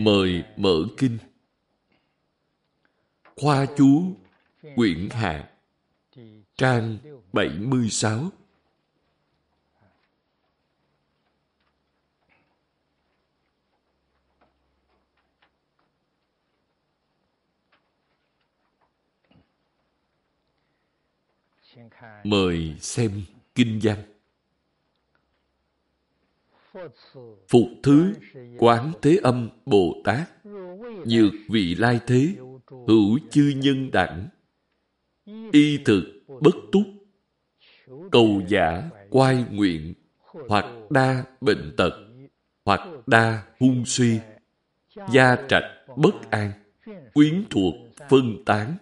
Mời mở kinh. Khoa chú Quyển Hạ Trang 76 Mời xem kinh văn. Phục thứ Quán Thế Âm Bồ Tát Nhược vị lai thế, Hữu chư nhân đẳng, Y thực bất túc, Cầu giả quai nguyện, Hoặc đa bệnh tật, Hoặc đa hung suy, Gia trạch bất an, Quyến thuộc phân tán,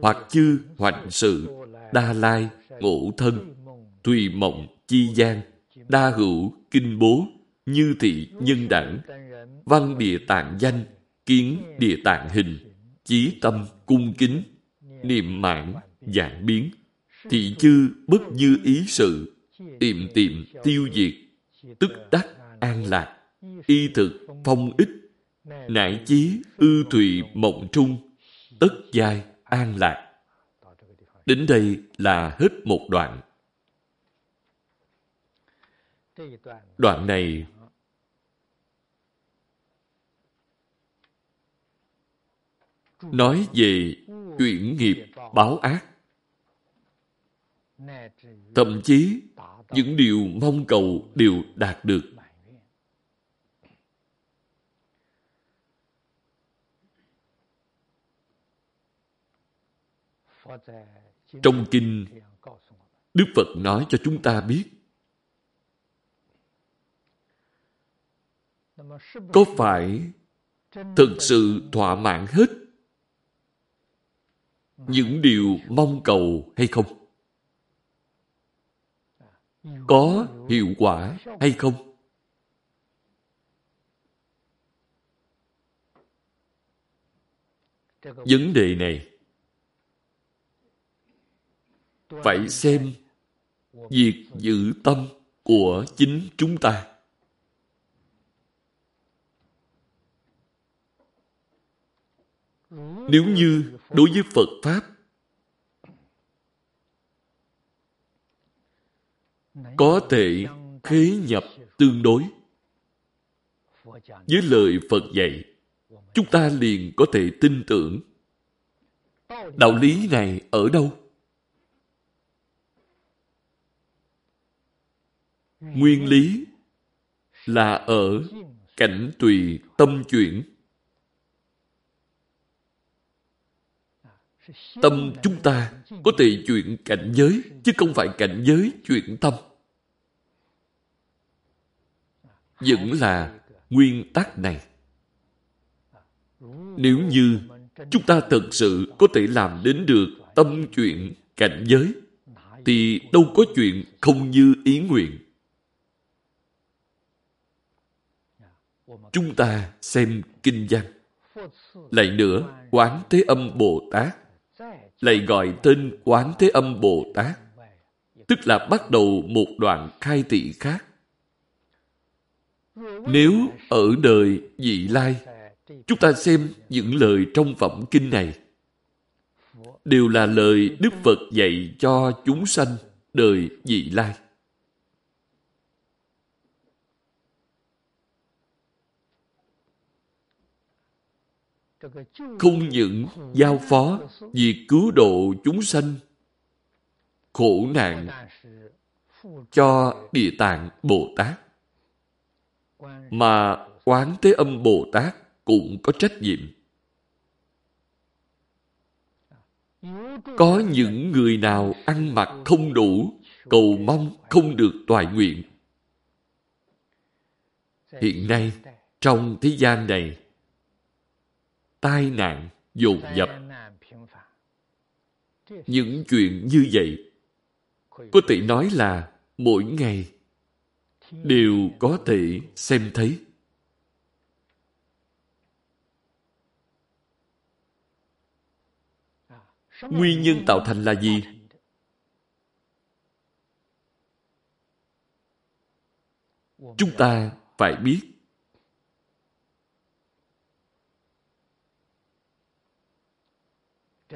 Hoặc chư hoành sự, Đa lai ngộ thân, Tùy mộng chi gian, Đa hữu kinh bố, Như thị nhân đẳng Văn địa tạng danh, Kiến địa tạng hình, Chí tâm cung kính, Niệm mãn dạng biến Thị chư bất như ý sự, Tiệm tiệm tiêu diệt, Tức đắc an lạc, Y thực phong ích, Nải chí ư thùy mộng trung, Tất giai an lạc Đến đây là hết một đoạn. Đoạn này nói về chuyển nghiệp báo ác. Thậm chí những điều mong cầu đều đạt được. Trong kinh, Đức Phật nói cho chúng ta biết có phải thực sự thỏa mãn hết những điều mong cầu hay không? Có hiệu quả hay không? Vấn đề này phải xem việc giữ tâm của chính chúng ta. Nếu như đối với Phật Pháp có thể khế nhập tương đối với lời Phật dạy, chúng ta liền có thể tin tưởng. Đạo lý này ở đâu? Nguyên lý là ở cảnh tùy tâm chuyển. Tâm chúng ta có thể chuyển cảnh giới, chứ không phải cảnh giới chuyển tâm. Vẫn là nguyên tắc này. Nếu như chúng ta thật sự có thể làm đến được tâm chuyện cảnh giới, thì đâu có chuyện không như ý nguyện. Chúng ta xem kinh văn. Lại nữa, Quán Thế Âm Bồ Tát lại gọi tên Quán Thế Âm Bồ Tát, tức là bắt đầu một đoạn khai thị khác. Nếu ở đời vị lai, chúng ta xem những lời trong phẩm kinh này, đều là lời Đức Phật dạy cho chúng sanh đời vị lai. Không những giao phó việc cứu độ chúng sanh khổ nạn cho Địa Tạng Bồ Tát mà Quán Thế Âm Bồ Tát cũng có trách nhiệm. Có những người nào ăn mặc không đủ, cầu mong không được toại nguyện. Hiện nay, trong thế gian này tai nạn, dồn dập. Những chuyện như vậy, có thể nói là mỗi ngày đều có thể xem thấy. Nguyên nhân tạo thành là gì? Chúng ta phải biết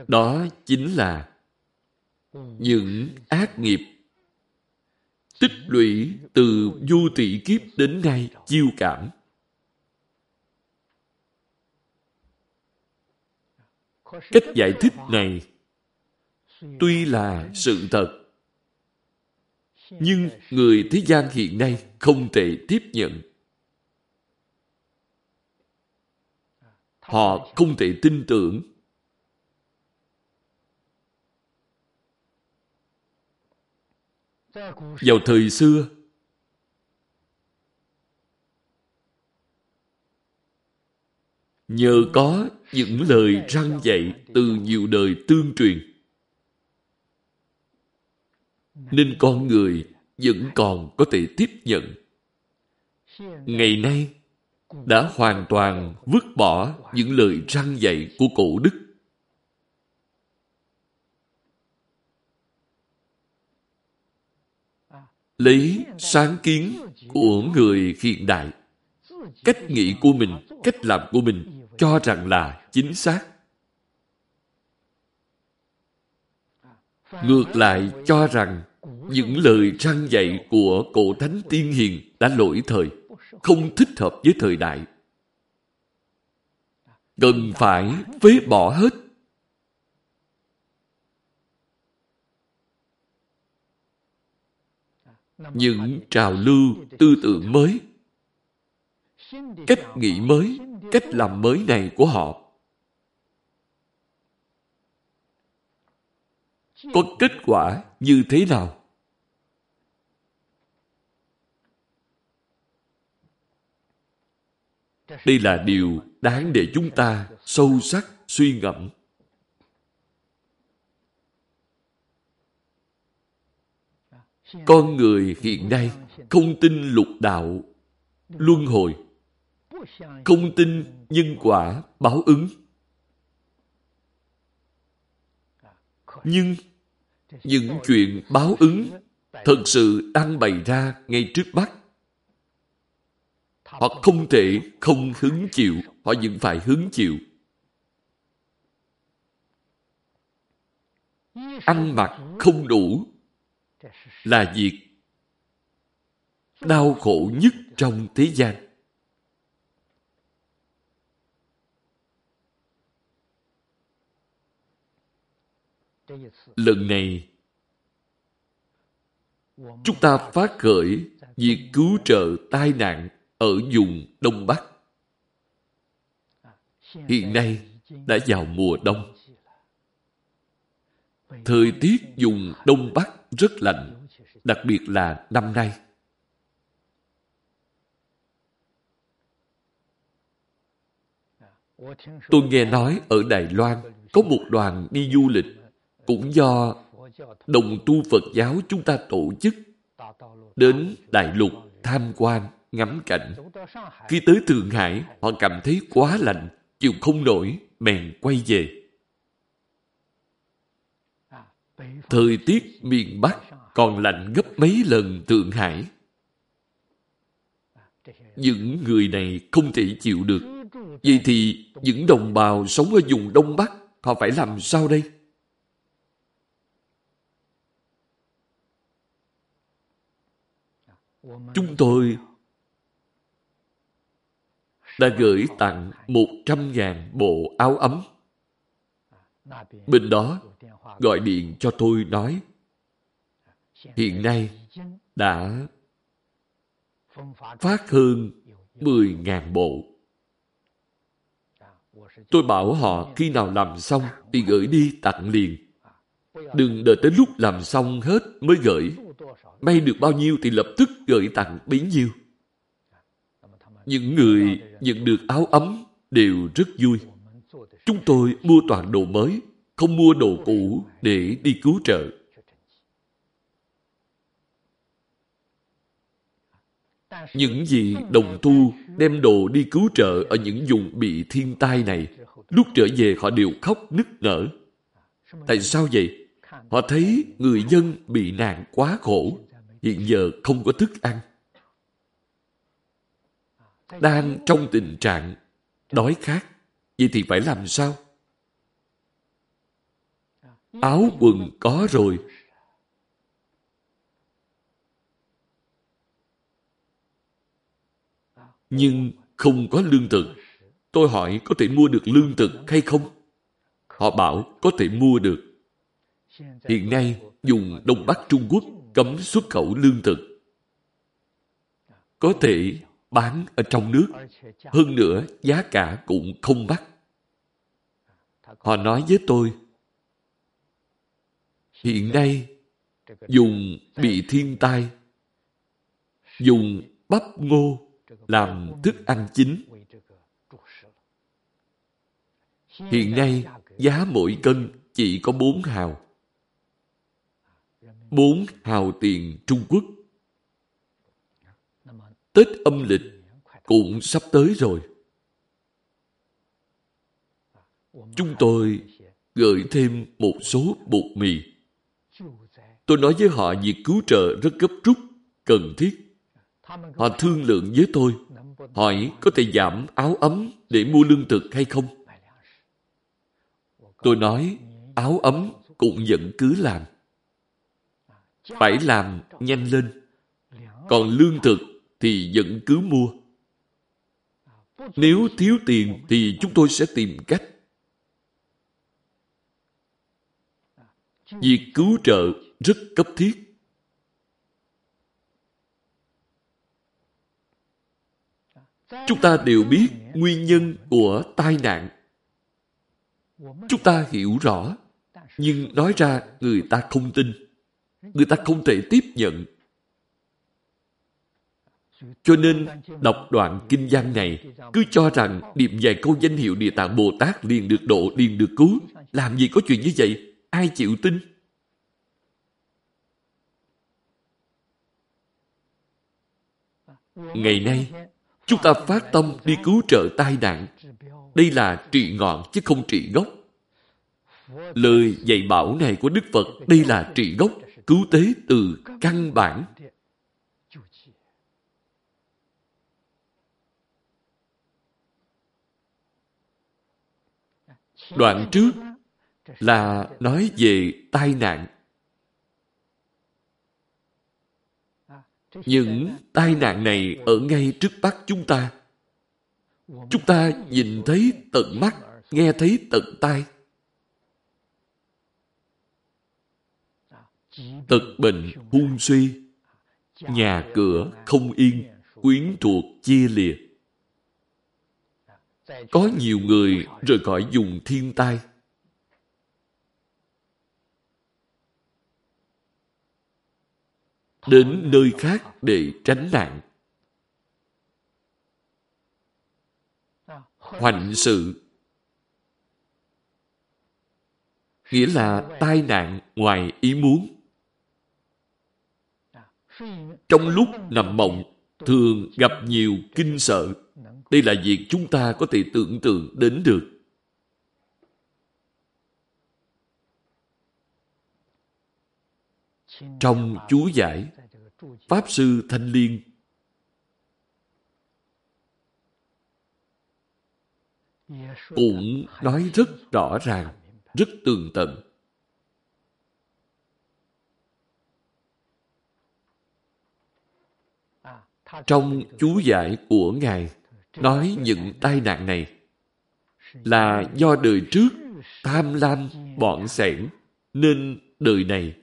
đó chính là những ác nghiệp. Tích lũy từ du tỷ kiếp đến nay chiêu cảm. Cách giải thích này tuy là sự thật, nhưng người thế gian hiện nay không thể tiếp nhận. Họ không thể tin tưởng. Vào thời xưa, nhờ có những lời răng dạy từ nhiều đời tương truyền, nên con người vẫn còn có thể tiếp nhận. Ngày nay, đã hoàn toàn vứt bỏ những lời răng dạy của cổ đức. Lấy sáng kiến của người hiện đại. Cách nghĩ của mình, cách làm của mình cho rằng là chính xác. Ngược lại cho rằng những lời răng dạy của cổ thánh tiên hiền đã lỗi thời, không thích hợp với thời đại. Cần phải phế bỏ hết những trào lưu tư tưởng mới, cách nghĩ mới, cách làm mới này của họ. Có kết quả như thế nào? Đây là điều đáng để chúng ta sâu sắc, suy ngẫm. Con người hiện nay không tin lục đạo, luân hồi. Không tin nhân quả báo ứng. Nhưng những chuyện báo ứng thật sự đang bày ra ngay trước mắt. Họ không thể không hứng chịu, họ vẫn phải hứng chịu. Ăn mặc không đủ là việc đau khổ nhất trong thế gian lần này, chúng ta phát khởi việc cứu trợ tai nạn ở vùng Đông Bắc. Hiện nay đã vào mùa đông. Thời tiết vùng Đông Bắc rất lạnh, đặc biệt là năm nay. Tôi nghe nói ở Đài Loan có một đoàn đi du lịch cũng do đồng tu Phật giáo chúng ta tổ chức đến Đại Lục tham quan, ngắm cảnh. Khi tới Thượng Hải, họ cảm thấy quá lạnh, chịu không nổi, bèn quay về. Thời tiết miền Bắc còn lạnh gấp mấy lần Thượng Hải. Những người này không thể chịu được. Vậy thì những đồng bào sống ở vùng Đông Bắc, họ phải làm sao đây? Chúng tôi đã gửi tặng một trăm ngàn bộ áo ấm. Bên đó gọi điện cho tôi nói hiện nay đã phát hơn mười ngàn bộ. Tôi bảo họ khi nào làm xong thì gửi đi tặng liền. Đừng đợi tới lúc làm xong hết mới gửi. May được bao nhiêu thì lập tức gửi tặng bấy nhiêu. Những người nhận được áo ấm đều rất vui. Chúng tôi mua toàn đồ mới, không mua đồ cũ để đi cứu trợ. Những gì đồng tu đem đồ đi cứu trợ ở những vùng bị thiên tai này, lúc trở về họ đều khóc nức nở. Tại sao vậy? Họ thấy người dân bị nạn quá khổ, hiện giờ không có thức ăn. Đang trong tình trạng đói khát, vậy thì phải làm sao? Áo quần có rồi, nhưng không có lương thực. Tôi hỏi có thể mua được lương thực hay không? Họ bảo có thể mua được. Hiện nay, dùng Đông Bắc Trung Quốc cấm xuất khẩu lương thực. Có thể bán ở trong nước. Hơn nữa, giá cả cũng không mắc. Họ nói với tôi, hiện nay, dùng bị thiên tai, dùng bắp ngô làm thức ăn chính. Hiện nay, giá mỗi cân chỉ có 4 hào. 4 hào tiền Trung Quốc. Tết âm lịch cũng sắp tới rồi. Chúng tôi gửi thêm một số bột mì. Tôi nói với họ việc cứu trợ rất gấp rút, cần thiết. Họ thương lượng với tôi, hỏi có thể giảm áo ấm để mua lương thực hay không? Tôi nói, áo ấm cũng vẫn cứ làm. Phải làm nhanh lên. Còn lương thực thì vẫn cứ mua. Nếu thiếu tiền thì chúng tôi sẽ tìm cách. Việc cứu trợ rất cấp thiết. Chúng ta đều biết nguyên nhân của tai nạn. Chúng ta hiểu rõ, nhưng nói ra người ta không tin. Người ta không thể tiếp nhận. Cho nên, đọc đoạn kinh văn này, cứ cho rằng niệm vài câu danh hiệu Địa Tạng Bồ Tát liền được độ, liền được cứu. Làm gì có chuyện như vậy? Ai chịu tin? Ngày nay, Chúng ta phát tâm đi cứu trợ tai nạn. Đây là trị ngọn chứ không trị gốc. Lời dạy bảo này của Đức Phật, đây là trị gốc, cứu tế từ căn bản. Đoạn trước là nói về tai nạn Những tai nạn này ở ngay trước mắt chúng ta. Chúng ta nhìn thấy tận mắt, nghe thấy tận tai. Tật bệnh hung suy, nhà cửa không yên, quyến thuộc chia lìa. Có nhiều người rời khỏi dùng thiên tai đến nơi khác để tránh nạn. Hoành sự nghĩa là tai nạn ngoài ý muốn. Trong lúc nằm mộng, thường gặp nhiều kinh sợ. Đây là việc chúng ta có thể tưởng tượng đến được. Trong chú giải, Pháp Sư Thanh Liên cũng nói rất rõ ràng, rất tường tận. Trong chú giải của Ngài nói những tai nạn này là do đời trước tham lam bọn sẻn nên đời này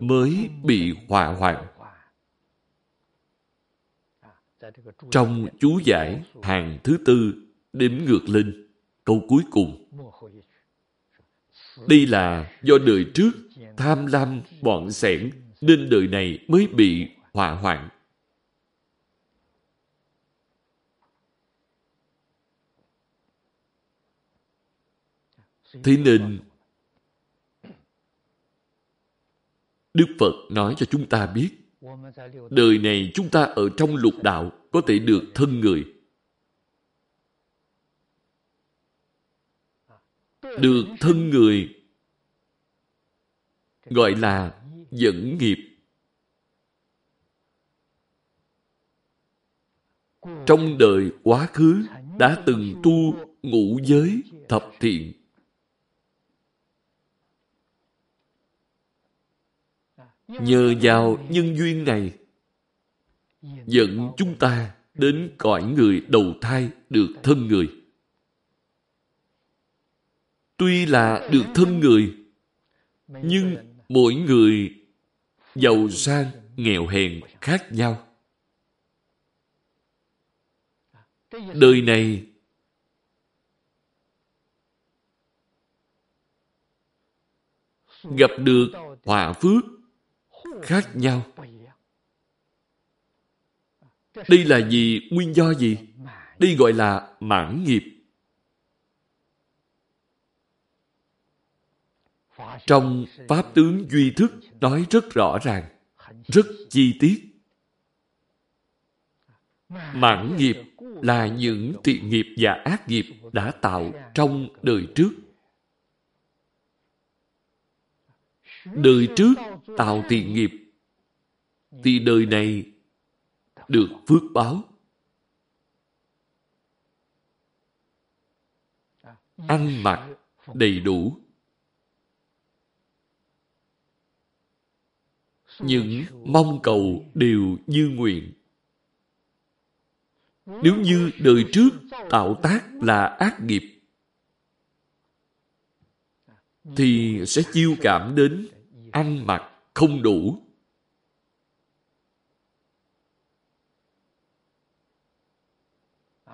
mới bị hỏa hoạn. Trong chú giải hàng thứ tư đếm ngược lên câu cuối cùng. Đây là do đời trước tham lam bọn sẻn nên đời này mới bị hỏa hoạn. Thế nên, Đức Phật nói cho chúng ta biết đời này chúng ta ở trong lục đạo có thể được thân người. Được thân người gọi là dẫn nghiệp. Trong đời quá khứ đã từng tu ngũ giới thập thiện. Nhờ vào nhân duyên này, dẫn chúng ta đến cõi người đầu thai được thân người. Tuy là được thân người, nhưng mỗi người giàu sang, nghèo hèn khác nhau. Đời này gặp được họa phước khác nhau. Đây là gì? Nguyên do gì? Đây gọi là mãn nghiệp. Trong Pháp tướng Duy Thức nói rất rõ ràng, rất chi tiết. Mãn nghiệp là những thiện nghiệp và ác nghiệp đã tạo trong đời trước. Đời trước tạo thiện nghiệp, thì đời này được phước báo. Ăn mặc đầy đủ. Những mong cầu đều như nguyện. Nếu như đời trước tạo tác là ác nghiệp, thì sẽ chiêu cảm đến ăn mặc không đủ.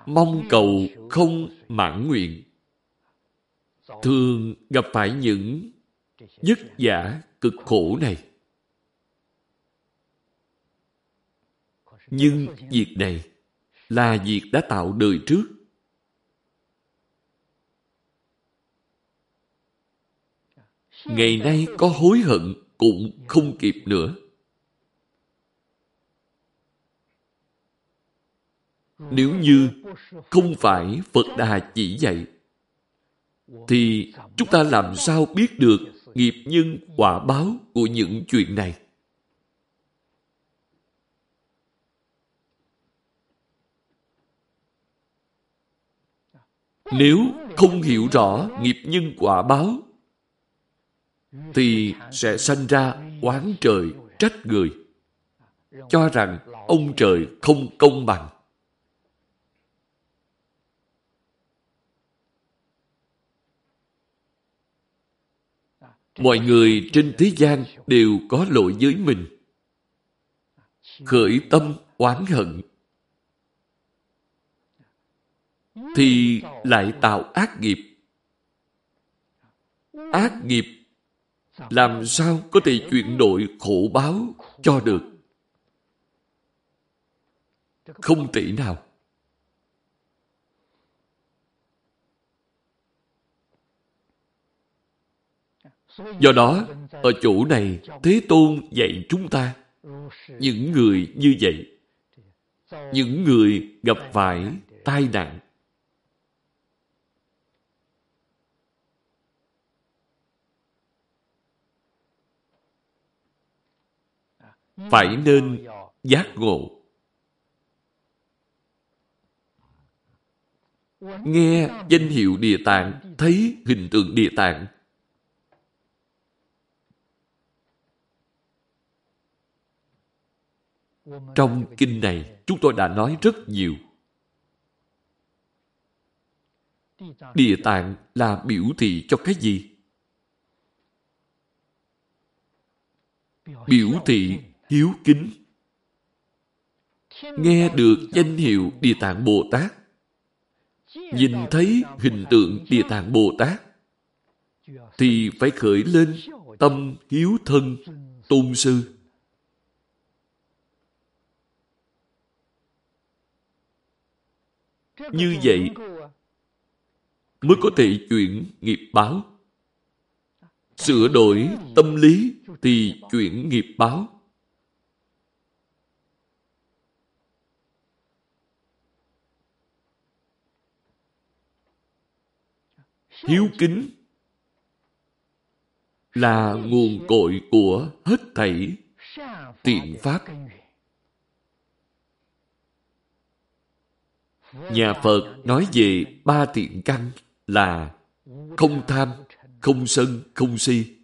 Mong cầu không mãn nguyện. Thường gặp phải những dứt giả cực khổ này. Nhưng việc này là việc đã tạo đời trước. Ngày nay có hối hận cũng không kịp nữa. Nếu như không phải Phật Đà chỉ dạy, thì chúng ta làm sao biết được nghiệp nhân quả báo của những chuyện này? Nếu không hiểu rõ nghiệp nhân quả báo, thì sẽ sanh ra oán trời trách người, cho rằng ông trời không công bằng. Mọi người trên thế gian đều có lỗi với mình. Khởi tâm oán hận thì lại tạo ác nghiệp. Ác nghiệp làm sao có thể chuyển đổi khổ báo cho được? Không thể nào. Do đó, ở chỗ này, Thế Tôn dạy chúng ta, những người như vậy, những người gặp phải tai nạn, phải nên giác ngộ. Nghe danh hiệu địa tạng, thấy hình tượng địa tạng. Trong kinh này, chúng tôi đã nói rất nhiều. Địa tạng là biểu thị cho cái gì? Biểu thị hiếu kính. Nghe được danh hiệu Địa Tạng Bồ Tát, nhìn thấy hình tượng Địa Tạng Bồ Tát, thì phải khởi lên tâm hiếu thân tôn sư. Như vậy mới có thể chuyển nghiệp báo. Sửa đổi tâm lý thì chuyển nghiệp báo. Hiếu kính là nguồn cội của hết thảy tiện pháp. Nhà Phật nói về ba tiện căn là không tham, không sân, không si.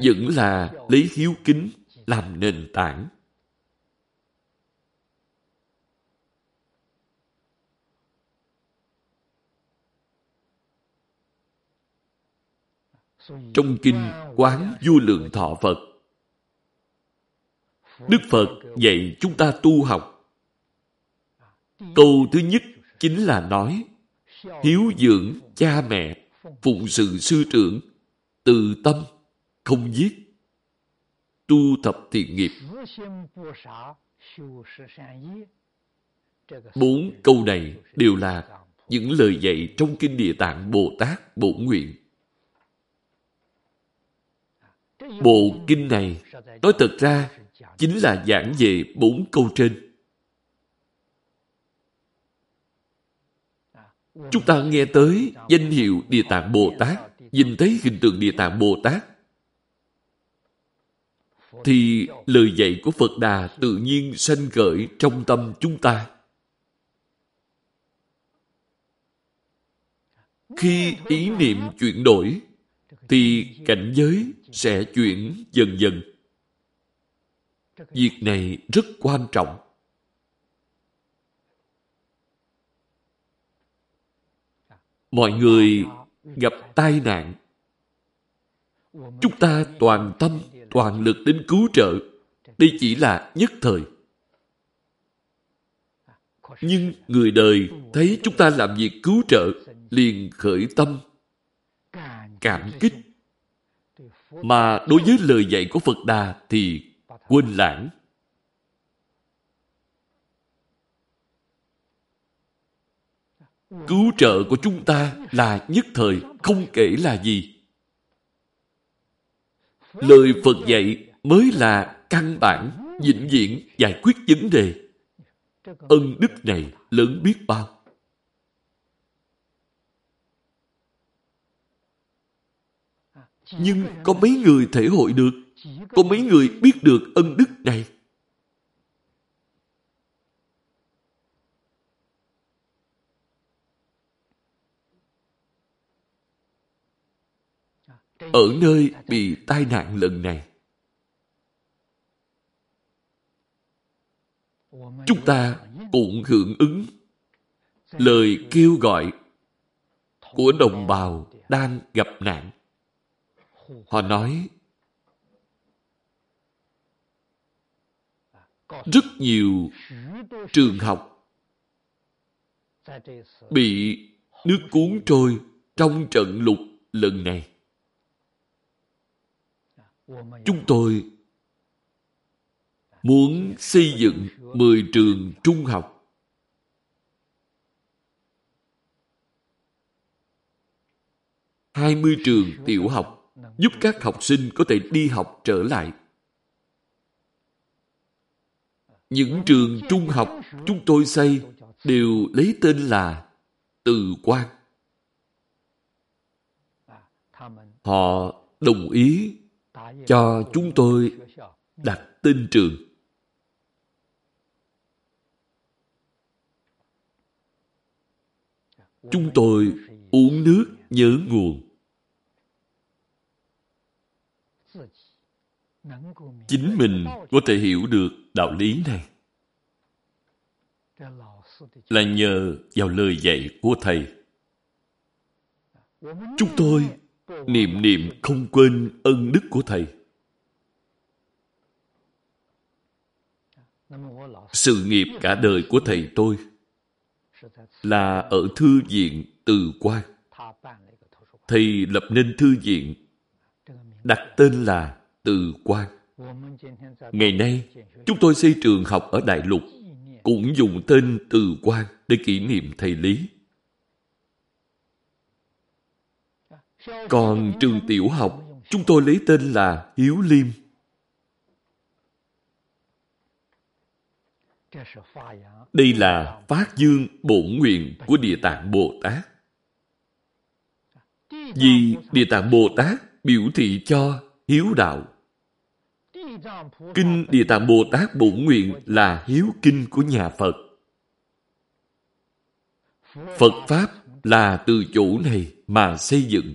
Vẫn là lấy hiếu kính làm nền tảng. Trong kinh Quán vô Lượng Thọ Phật, Đức Phật dạy chúng ta tu học. Câu thứ nhất chính là nói hiếu dưỡng cha mẹ, phụng sự sư trưởng, từ tâm, không giết, tu tập thiện nghiệp. Bốn câu này đều là những lời dạy trong Kinh Địa Tạng Bồ Tát Bổn Nguyện. Bộ kinh này nói thật ra chính là giảng về bốn câu trên. Chúng ta nghe tới danh hiệu Địa Tạng Bồ Tát, nhìn thấy hình tượng Địa Tạng Bồ Tát, thì lời dạy của Phật Đà tự nhiên sanh khởi trong tâm chúng ta. Khi ý niệm chuyển đổi, thì cảnh giới sẽ chuyển dần dần. Việc này rất quan trọng. Mọi người gặp tai nạn. Chúng ta toàn tâm, toàn lực đến cứu trợ. Đây chỉ là nhất thời. Nhưng người đời thấy chúng ta làm việc cứu trợ liền khởi tâm cảm kích mà đối với lời dạy của Phật Đà thì quên lãng. Cứu trợ của chúng ta là nhất thời, không kể là gì. Lời Phật dạy mới là căn bản, vĩnh viễn giải quyết vấn đề. Ân đức này lớn biết bao. Nhưng có mấy người thể hội được, có mấy người biết được ân đức này. Ở nơi bị tai nạn lần này, chúng ta cũng hưởng ứng lời kêu gọi của đồng bào đang gặp nạn. Họ nói, rất nhiều trường học bị nước cuốn trôi trong trận lụt lần này. Chúng tôi muốn xây dựng 10 trường trung học 20 trường tiểu học giúp các học sinh có thể đi học trở lại. Những trường trung học chúng tôi xây đều lấy tên là Từ Quan. Họ đồng ý cho chúng tôi đặt tên trường. Chúng tôi uống nước nhớ nguồn. Chính mình có thể hiểu được đạo lý này. Là nhờ vào lời dạy của thầy. Chúng tôi niệm niệm không quên ân đức của thầy. Sự nghiệp cả đời của thầy tôi là ở thư viện từ quan thầy lập nên thư viện, đặt tên là từ quan. Ngày nay, chúng tôi xây trường học ở Đại Lục, cũng dùng tên từ quan để kỷ niệm thầy Lý. Còn trường tiểu học, chúng tôi lấy tên là Hiếu Liêm. Đây là phát dương bổn nguyện của Địa Tạng Bồ Tát. Vì Địa Tạng Bồ Tát biểu thị cho hiếu đạo. Kinh Địa Tạng Bồ Tát bổn nguyện là hiếu kinh của nhà Phật. Phật Pháp là từ chỗ này mà xây dựng.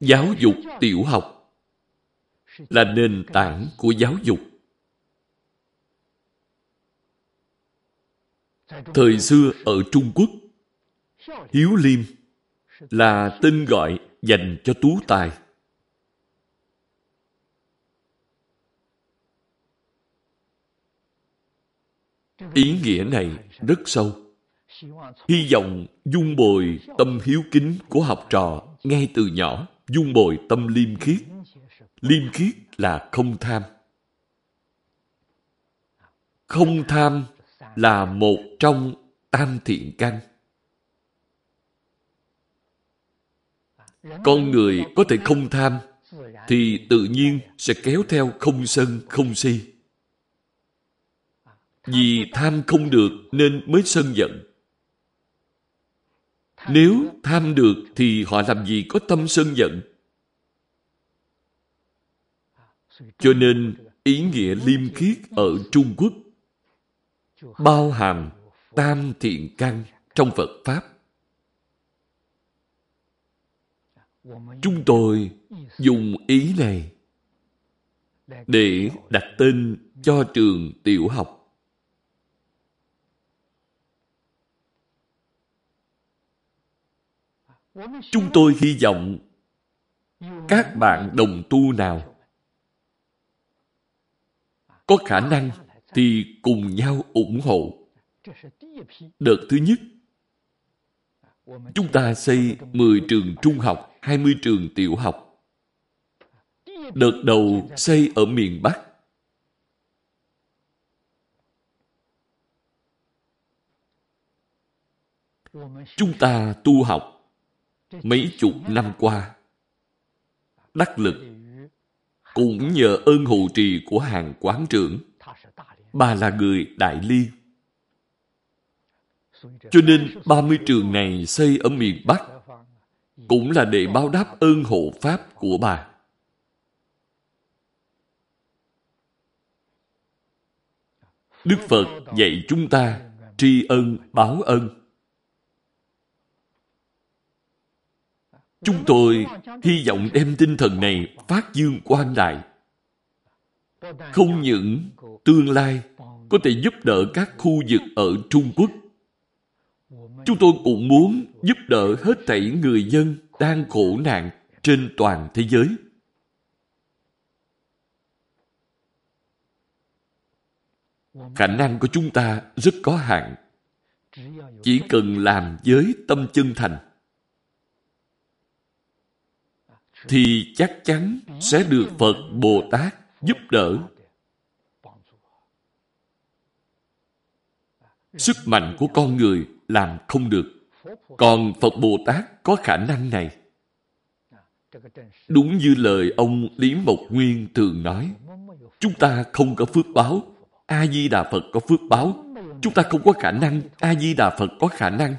Giáo dục tiểu học là nền tảng của giáo dục. Thời xưa ở Trung Quốc, Hiếu Liêm là tên gọi dành cho tú tài. Ý nghĩa này rất sâu. Hy vọng dung bồi tâm hiếu kính của học trò ngay từ nhỏ, dung bồi tâm liêm khiết. Liêm khiết là không tham. Không tham là một trong tam thiện căn. Con người có thể không tham, thì tự nhiên sẽ kéo theo không sân, không si. Vì tham không được nên mới sân giận. Nếu tham được thì họ làm gì có tâm sân giận. Cho nên ý nghĩa liêm khiết ở Trung Quốc bao hàm tam thiện căn trong Phật Pháp. Chúng tôi dùng ý này để đặt tên cho trường tiểu học. Chúng tôi hy vọng các bạn đồng tu nào có khả năng thì cùng nhau ủng hộ. Đợt thứ nhất, chúng ta xây 10 trường trung học, 20 trường tiểu học. Đợt đầu xây ở miền Bắc. Chúng ta tu học mấy chục năm qua. Đắc lực cũng nhờ ơn hộ trì của hàng quán trưởng. Bà là người Đại Liên. Cho nên 30 trường này xây ở miền Bắc cũng là để báo đáp ơn hộ Pháp của bà. Đức Phật dạy chúng ta tri ân báo ân. Chúng tôi hy vọng đem tinh thần này phát dương quan đại. Không những tương lai có thể giúp đỡ các khu vực ở Trung Quốc, chúng tôi cũng muốn giúp đỡ hết thảy người dân đang khổ nạn trên toàn thế giới. Khả năng của chúng ta rất có hạn. Chỉ cần làm với tâm chân thành, thì chắc chắn sẽ được Phật Bồ Tát giúp đỡ. Sức mạnh của con người làm không được. Còn Phật Bồ Tát có khả năng này. Đúng như lời ông Lý Mộc Nguyên thường nói, chúng ta không có phước báo, A-di-đà Phật có phước báo. Chúng ta không có khả năng, A-di-đà Phật có khả năng.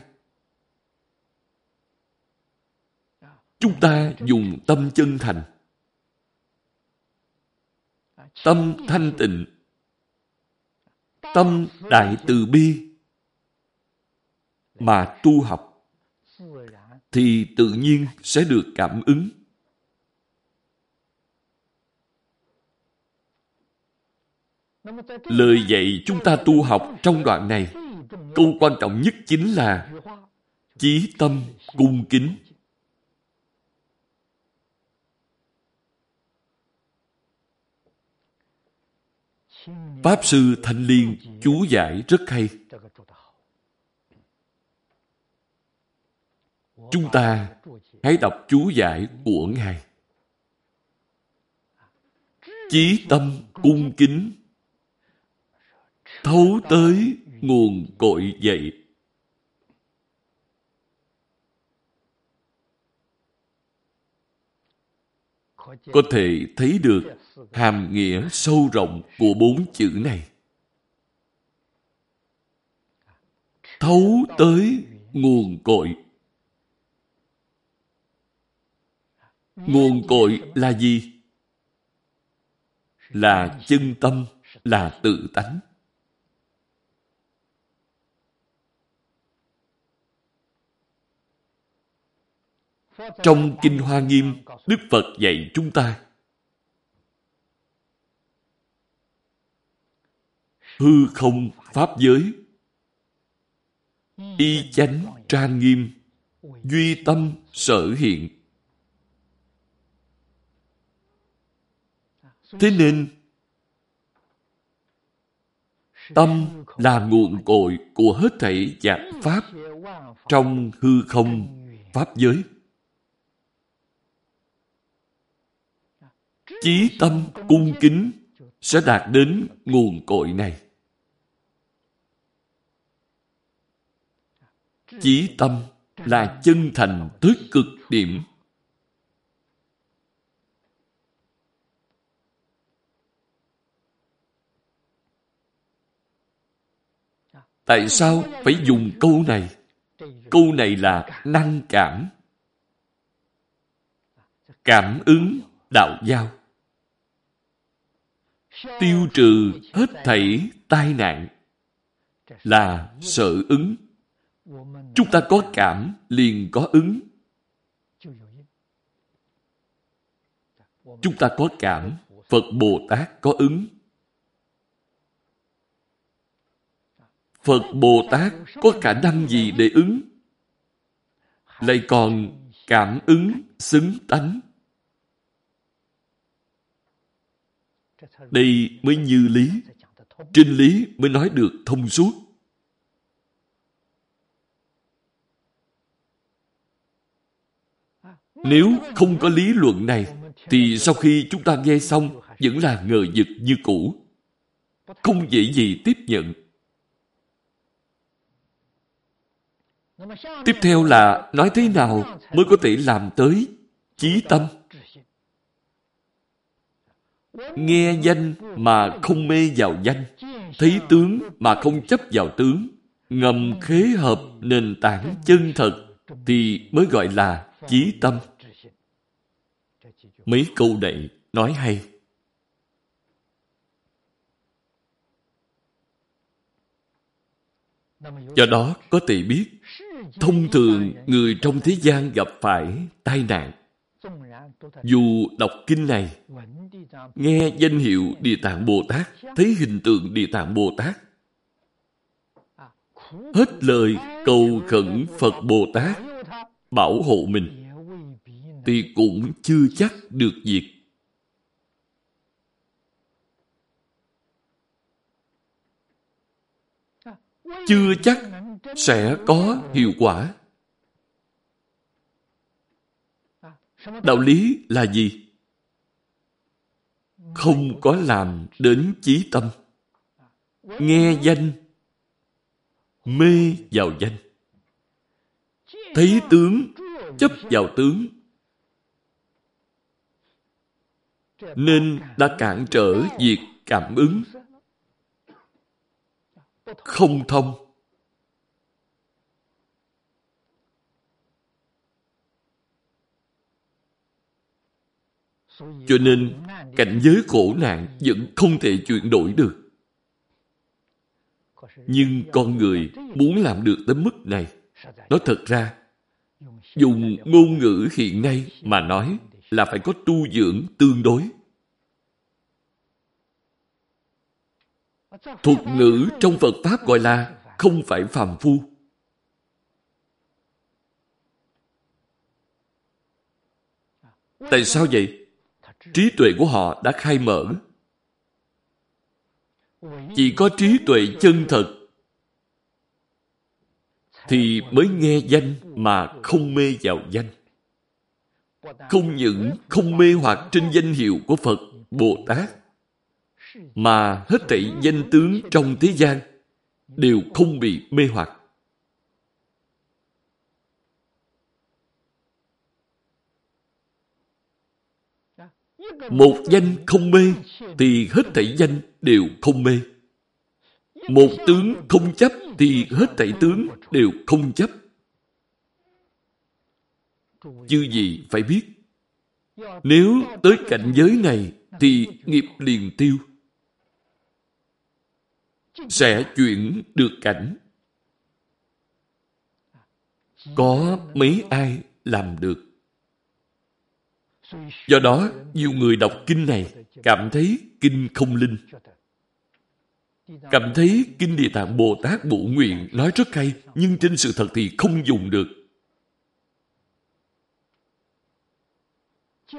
Chúng ta dùng tâm chân thành, tâm thanh tịnh, tâm đại từ bi mà tu học thì tự nhiên sẽ được cảm ứng. Lời dạy chúng ta tu học trong đoạn này, câu quan trọng nhất chính là chí tâm cung kính. Pháp Sư Thanh Liên chú giải rất hay. Chúng ta hãy đọc chú giải của Ngài. Chí tâm cung kính, thấu tới nguồn cội dậy. Có thể thấy được hàm nghĩa sâu rộng của bốn chữ này. Thấu tới nguồn cội Nguồn cội là gì? Là chân tâm, là tự tánh. Trong Kinh Hoa Nghiêm, Đức Phật dạy chúng ta hư không pháp giới y chánh trang nghiêm duy tâm sở hiện thế nên, tâm là nguồn cội của hết thảy dạng pháp trong hư không pháp giới chí tâm cung kính sẽ đạt đến nguồn cội này. Chí tâm là chân thành tới cực điểm. Tại sao phải dùng câu này? Câu này là năng cảm. Cảm ứng đạo giao tiêu trừ hết thảy tai nạn là sợ ứng. Chúng ta có cảm liền có ứng. Chúng ta có cảm, Phật Bồ Tát có ứng. Phật Bồ Tát có khả năng gì để ứng? Lại còn cảm ứng xứng tánh. Đây mới như lý. Trên lý mới nói được thông suốt. Nếu không có lý luận này, thì sau khi chúng ta nghe xong vẫn là ngờ vực như cũ. Không dễ gì tiếp nhận. Tiếp theo là nói thế nào mới có thể làm tới chí tâm. Nghe danh mà không mê vào danh, thấy tướng mà không chấp vào tướng, ngầm khế hợp nền tảng chân thật thì mới gọi là chí tâm. Mấy câu này nói hay. Do đó có thể biết, thông thường người trong thế gian gặp phải tai nạn. Dù đọc kinh này, nghe danh hiệu Địa Tạng Bồ Tát, thấy hình tượng Địa Tạng Bồ Tát, hết lời cầu khẩn Phật Bồ Tát bảo hộ mình, thì cũng chưa chắc được việc. Chưa chắc sẽ có hiệu quả. Đạo lý là gì? Không có làm đến chí tâm. Nghe danh, mê vào danh. Thấy tướng, chấp vào tướng. Nên đã cản trở việc cảm ứng. Không thông. Cho nên, cảnh giới khổ nạn vẫn không thể chuyển đổi được. Nhưng con người muốn làm được tới mức này, nó thật ra, dùng ngôn ngữ hiện nay mà nói là phải có tu dưỡng tương đối. Thuật ngữ trong Phật Pháp gọi là không phải phàm phu. Tại sao vậy? trí tuệ của họ đã khai mở. Chỉ có trí tuệ chân thật thì mới nghe danh mà không mê vào danh. Không những không mê hoặc trên danh hiệu của Phật, Bồ Tát, mà hết thảy danh tướng trong thế gian đều không bị mê hoặc. Một danh không mê, thì hết thảy danh đều không mê. Một tướng không chấp, thì hết thảy tướng đều không chấp. Chứ gì phải biết, nếu tới cảnh giới này, thì nghiệp liền tiêu. Sẽ chuyển được cảnh. Có mấy ai làm được? Do đó, nhiều người đọc kinh này cảm thấy kinh không linh. Cảm thấy Kinh Địa Tạng Bồ Tát Bộ Nguyện nói rất hay, nhưng trên sự thật thì không dùng được.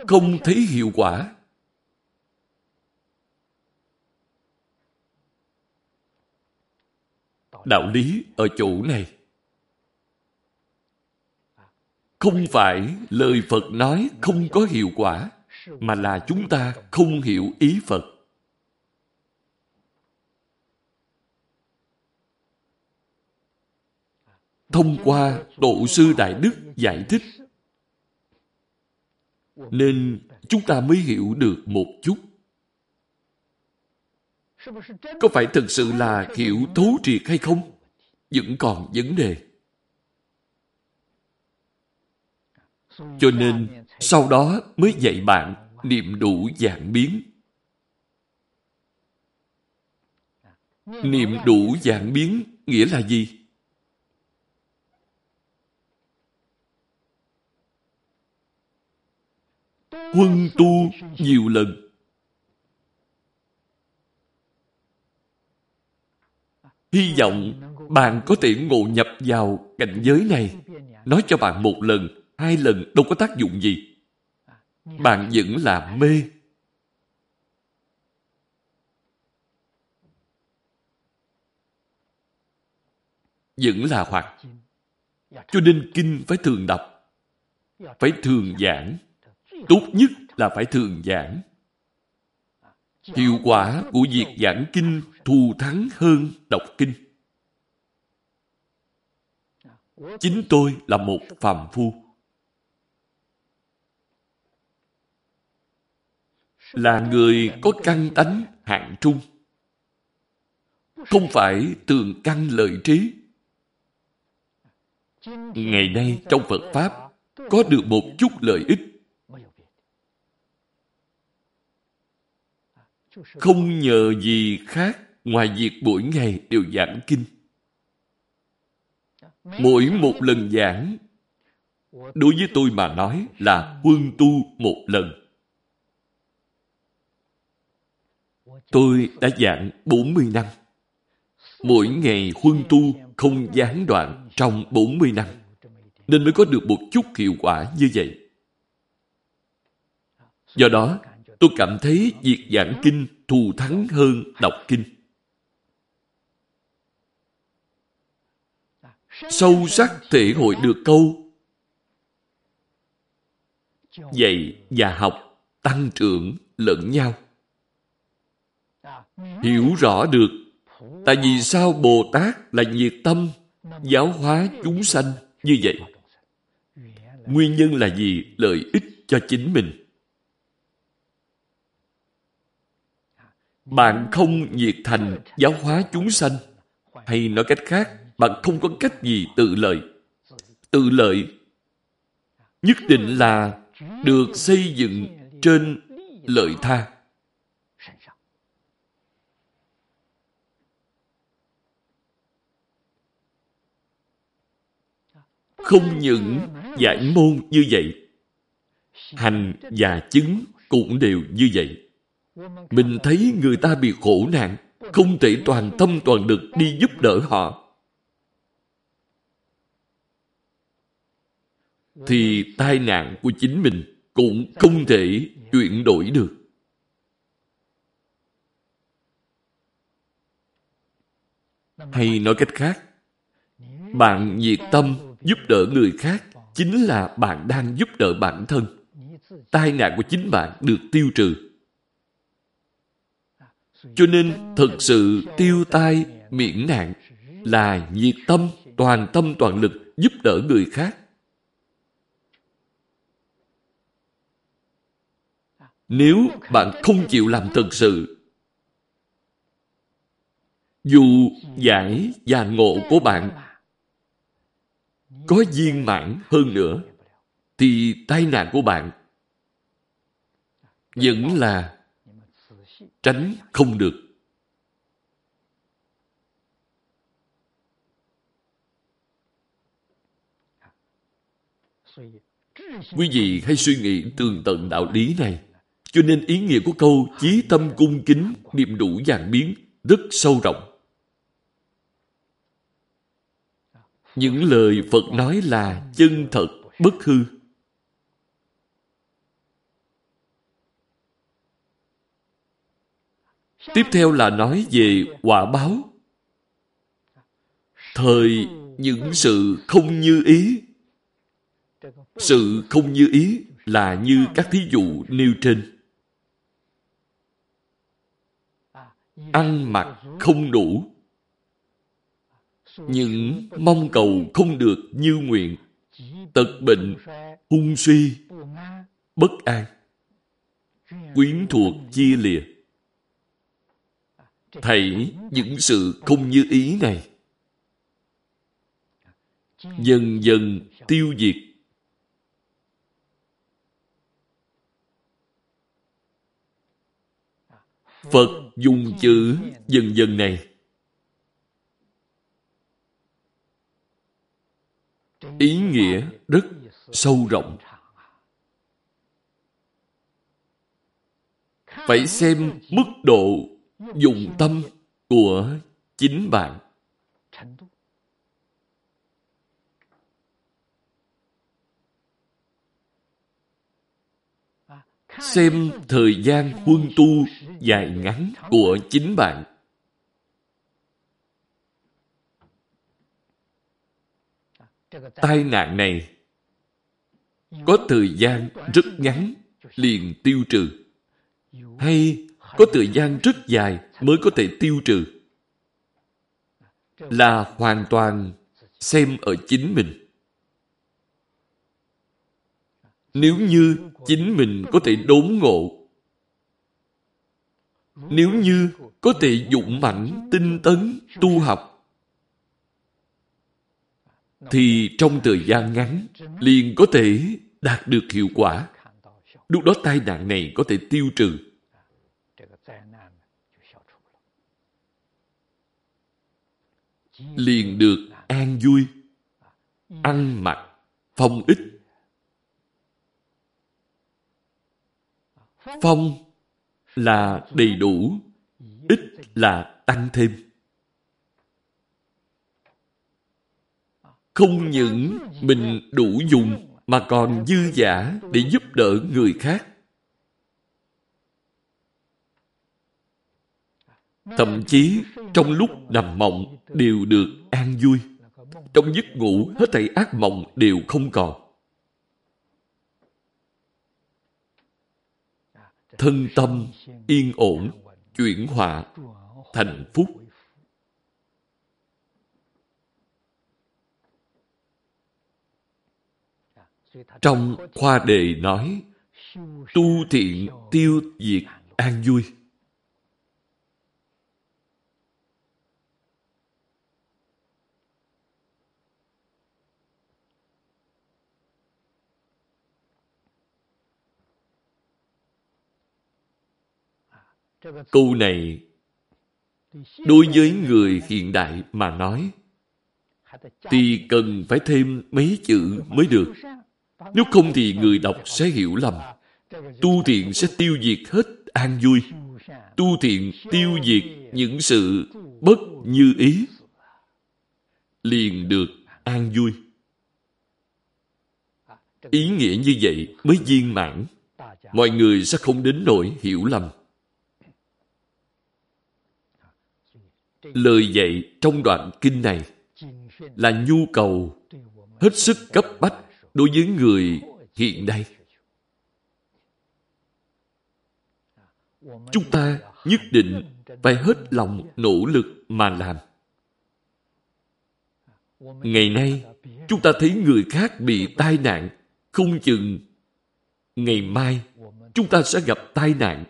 Không thấy hiệu quả. Đạo lý ở chỗ này không phải lời Phật nói không có hiệu quả, mà là chúng ta không hiểu ý Phật. Thông qua Tổ sư Đại Đức giải thích, nên chúng ta mới hiểu được một chút. Có phải thực sự là hiểu thấu triệt hay không? Vẫn còn vấn đề. Cho nên, sau đó mới dạy bạn niệm đủ dạng biến. Niệm đủ dạng biến nghĩa là gì? Huân tu nhiều lần. Hy vọng bạn có thể ngộ nhập vào cảnh giới này. Nói cho bạn một lần, hai lần đâu có tác dụng gì. Bạn vẫn là mê. Vẫn là hoặc. Cho nên kinh phải thường đọc. Phải thường giảng. Tốt nhất là phải thường giảng. Hiệu quả của việc giảng kinh thù thắng hơn đọc kinh. Chính tôi là một phàm phu. là người có căn tánh hạng trung. Không phải tường căn lợi trí. Ngày nay trong Phật Pháp có được một chút lợi ích. Không nhờ gì khác ngoài việc mỗi ngày đều giảng kinh. Mỗi một lần giảng, đối với tôi mà nói là quân tu một lần. Tôi đã giảng 40 năm. Mỗi ngày huân tu không gián đoạn trong 40 năm. Nên mới có được một chút hiệu quả như vậy. Do đó, tôi cảm thấy việc giảng kinh thù thắng hơn đọc kinh. Sâu sắc thể hội được câu dạy và học tăng trưởng lẫn nhau hiểu rõ được tại vì sao Bồ Tát là nhiệt tâm, giáo hóa chúng sanh như vậy. Nguyên nhân là gì? Lợi ích cho chính mình. Bạn không nhiệt thành giáo hóa chúng sanh hay nói cách khác, bạn không có cách gì tự lợi. Tự lợi nhất định là được xây dựng trên lợi tha. Không những giải môn như vậy, hành và chứng cũng đều như vậy. Mình thấy người ta bị khổ nạn, không thể toàn tâm toàn lực đi giúp đỡ họ. Thì tai nạn của chính mình cũng không thể chuyển đổi được. Hay nói cách khác, bạn nhiệt tâm giúp đỡ người khác chính là bạn đang giúp đỡ bản thân. Tai nạn của chính bạn được tiêu trừ. Cho nên thực sự tiêu tai miễn nạn là nhiệt tâm, toàn tâm toàn lực giúp đỡ người khác. Nếu bạn không chịu làm thật sự, dù giải và ngộ của bạn có viên mãn hơn nữa, thì tai nạn của bạn vẫn là tránh không được. Quý vị hãy suy nghĩ tường tận đạo lý này. Cho nên ý nghĩa của câu chí tâm cung kính, niệm đủ dạng biến rất sâu rộng. Những lời Phật nói là chân thật, bất hư. Tiếp theo là nói về quả báo. Thời những sự không như ý. Sự không như ý là như các thí dụ nêu trên. Ăn mặc không đủ. Những mong cầu không được như nguyện. Tật bệnh, hung suy, bất an. Quyến thuộc chia lìa thảy những sự không như ý này. Dần dần tiêu diệt. Phật dùng chữ dần dần này. Ý nghĩa rất sâu rộng. Phải xem mức độ dùng tâm của chính bạn. Xem thời gian huân tu dài ngắn của chính bạn. Tai nạn này có thời gian rất ngắn liền tiêu trừ hay có thời gian rất dài mới có thể tiêu trừ. Là hoàn toàn xem ở chính mình. Nếu như chính mình có thể đốn ngộ, nếu như có thể dũng mãnh tinh tấn, tu học, thì trong thời gian ngắn liền có thể đạt được hiệu quả. Lúc đó tai nạn này có thể tiêu trừ. Liền được an vui, ăn mặc, phong ích. Phong là đầy đủ, ích là tăng thêm. Không những mình đủ dùng mà còn dư giả để giúp đỡ người khác. Thậm chí trong lúc nằm mộng đều được an vui. Trong giấc ngủ, hết thảy ác mộng đều không còn. Thân tâm yên ổn, chuyển hòa thành phúc. Trong khoa đề nói, tu thiện tiêu diệt an vui. Câu này đối với người hiện đại mà nói, thì cần phải thêm mấy chữ mới được. Nếu không thì người đọc sẽ hiểu lầm. Tu thiện sẽ tiêu diệt hết an vui. Tu thiện tiêu diệt những sự bất như ý. Liền được an vui. Ý nghĩa như vậy mới viên mãn. Mọi người sẽ không đến nỗi hiểu lầm. Lời dạy trong đoạn kinh này là nhu cầu hết sức cấp bách đối với người hiện nay. Chúng ta nhất định phải hết lòng nỗ lực mà làm. Ngày nay, chúng ta thấy người khác bị tai nạn, không chừng ngày mai chúng ta sẽ gặp tai nạn.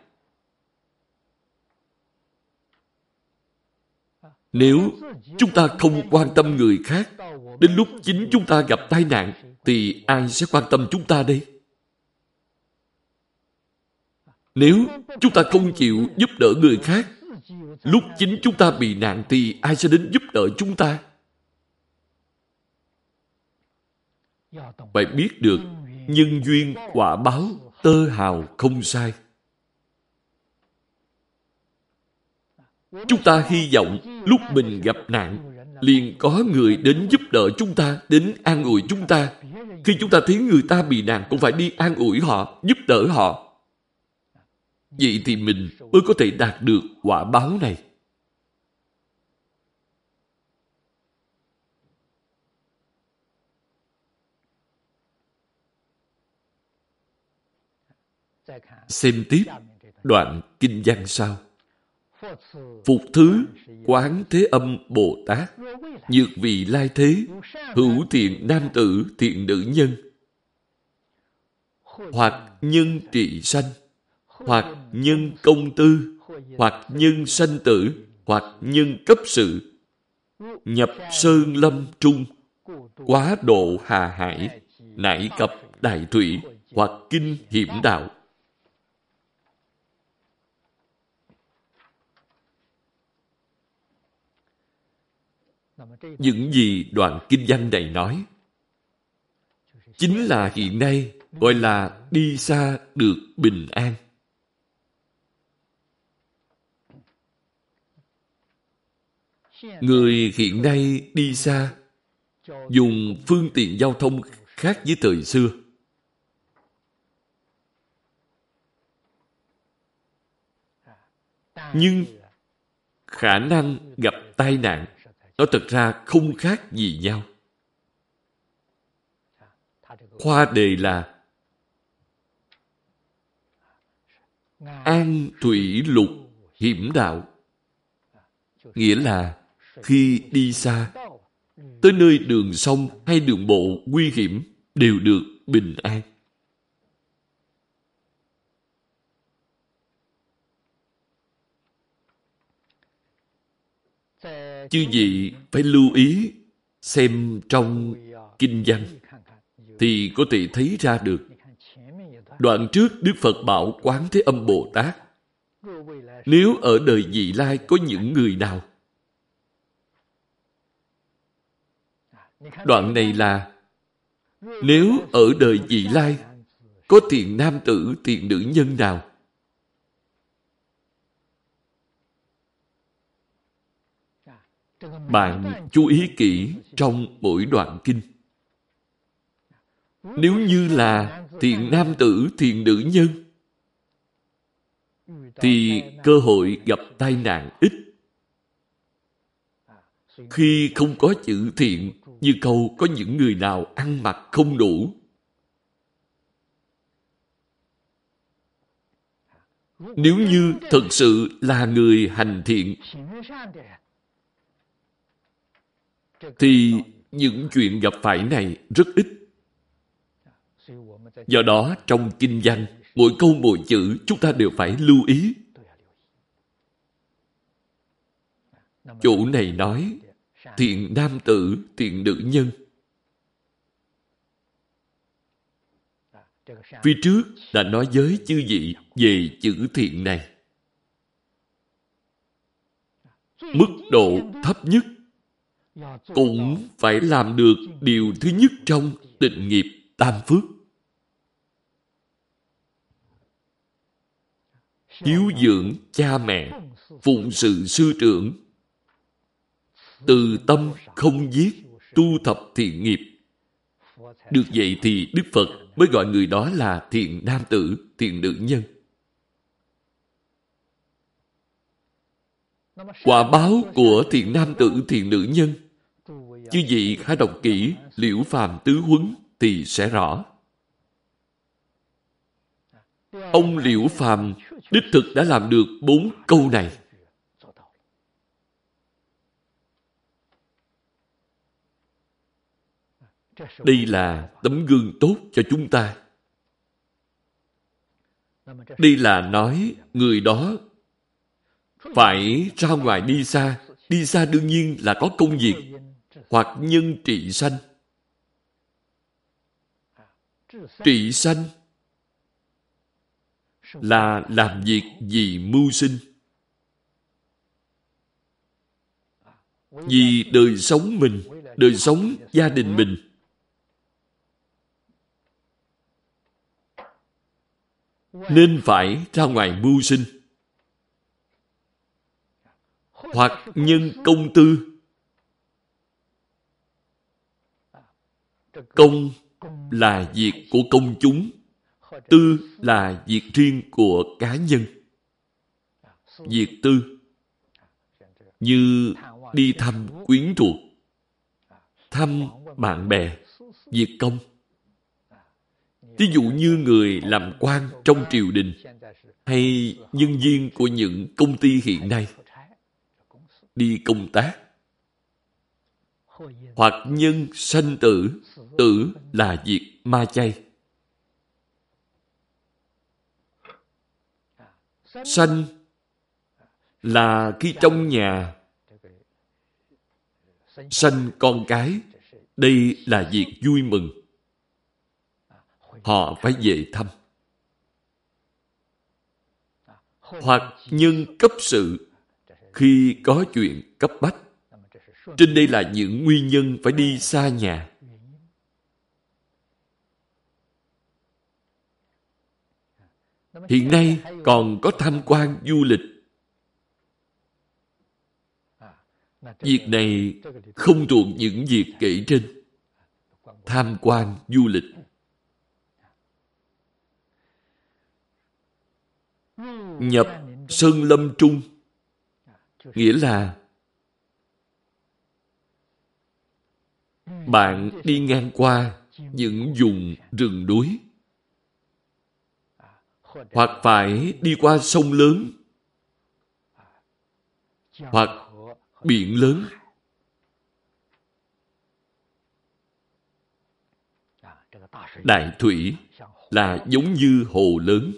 Nếu chúng ta không quan tâm người khác, đến lúc chính chúng ta gặp tai nạn, thì ai sẽ quan tâm chúng ta đây? Nếu chúng ta không chịu giúp đỡ người khác, lúc chính chúng ta bị nạn thì ai sẽ đến giúp đỡ chúng ta? Phải biết được nhân duyên quả báo tơ hào không sai. Chúng ta hy vọng lúc mình gặp nạn, liền có người đến giúp đỡ chúng ta, đến an ủi chúng ta. Khi chúng ta thấy người ta bị nạn cũng phải đi an ủi họ, giúp đỡ họ. Vậy thì mình mới có thể đạt được quả báo này. Xem tiếp đoạn kinh văn sau. Phục thứ Quán Thế Âm Bồ Tát. Nhược vị lai thế, Hữu thiện nam tử, thiện nữ nhân. Hoặc nhân trị sanh, Hoặc nhân công tư, Hoặc nhân sanh tử, Hoặc nhân cấp sự. Nhập sơn lâm trung, Quá độ hà hải, Nải cập đại thủy, Hoặc kinh hiểm đạo. Những gì đoạn kinh văn này nói chính là hiện nay gọi là đi xa được bình an. Người hiện nay đi xa dùng phương tiện giao thông khác với thời xưa. Nhưng khả năng gặp tai nạn nó thực ra không khác gì nhau. Khoa đề là An thủy lục hiểm đạo. Nghĩa là khi đi xa, tới nơi đường sông hay đường bộ nguy hiểm đều được bình an. Chư vị phải lưu ý xem trong kinh văn thì có thể thấy ra được. Đoạn trước Đức Phật bảo Quán Thế Âm Bồ Tát nếu ở đời vị lai có những người nào Đoạn này là nếu ở đời vị lai có thiện nam tử, thiện nữ nhân nào Bạn chú ý kỹ trong mỗi đoạn kinh. Nếu như là thiện nam tử, thiện nữ nhân, thì cơ hội gặp tai nạn ít. Khi không có chữ thiện, như câu có những người nào ăn mặc không đủ. Nếu như thật sự là người hành thiện, thì những chuyện gặp phải này rất ít. Do đó, trong kinh văn, mỗi câu mỗi chữ chúng ta đều phải lưu ý. Chủ này nói, thiện nam tử, thiện nữ nhân. Phía trước đã nói với chư vị về chữ thiện này. Mức độ thấp nhất cũng phải làm được điều thứ nhất trong định nghiệp tam phước. Hiếu dưỡng cha mẹ, phụng sự sư trưởng, từ tâm không giết, tu thập thiện nghiệp. Được vậy thì Đức Phật mới gọi người đó là thiện nam tử, thiện nữ nhân. Quả báo của thiện nam tử, thiện nữ nhân Chư vị hãy đọc kỹ liễu phàm tứ huấn thì sẽ rõ. Ông liễu phàm, đích thực đã làm được bốn câu này. Đây là tấm gương tốt cho chúng ta. Đây là nói người đó phải ra ngoài đi xa. Đi xa đương nhiên là có công việc hoặc nhân trị sanh. Trị sanh là làm việc vì mưu sinh. Vì đời sống mình, đời sống gia đình mình. Nên phải ra ngoài mưu sinh. Hoặc nhân công tư. Công là việc của công chúng Tư là việc riêng của cá nhân. Việc tư như đi thăm quyến thuộc, thăm bạn bè, việc công. Ví dụ như người làm quan trong triều đình hay nhân viên của những công ty hiện nay đi công tác hoặc nhân sanh tử tử là việc ma chay Sanh là khi trong nhà, sanh con cái. Đây là việc vui mừng. Họ phải về thăm. Hoặc nhân cấp sự, khi có chuyện cấp bách. Trên đây là những nguyên nhân phải đi xa nhà. Hiện nay còn có tham quan du lịch. Việc này không thuộc những việc kể trên. Tham quan du lịch. Nhập Sơn Lâm Trung, nghĩa là bạn đi ngang qua những vùng rừng núi. Hoặc phải đi qua sông lớn. Hoặc biển lớn. Đại thủy là giống như hồ lớn.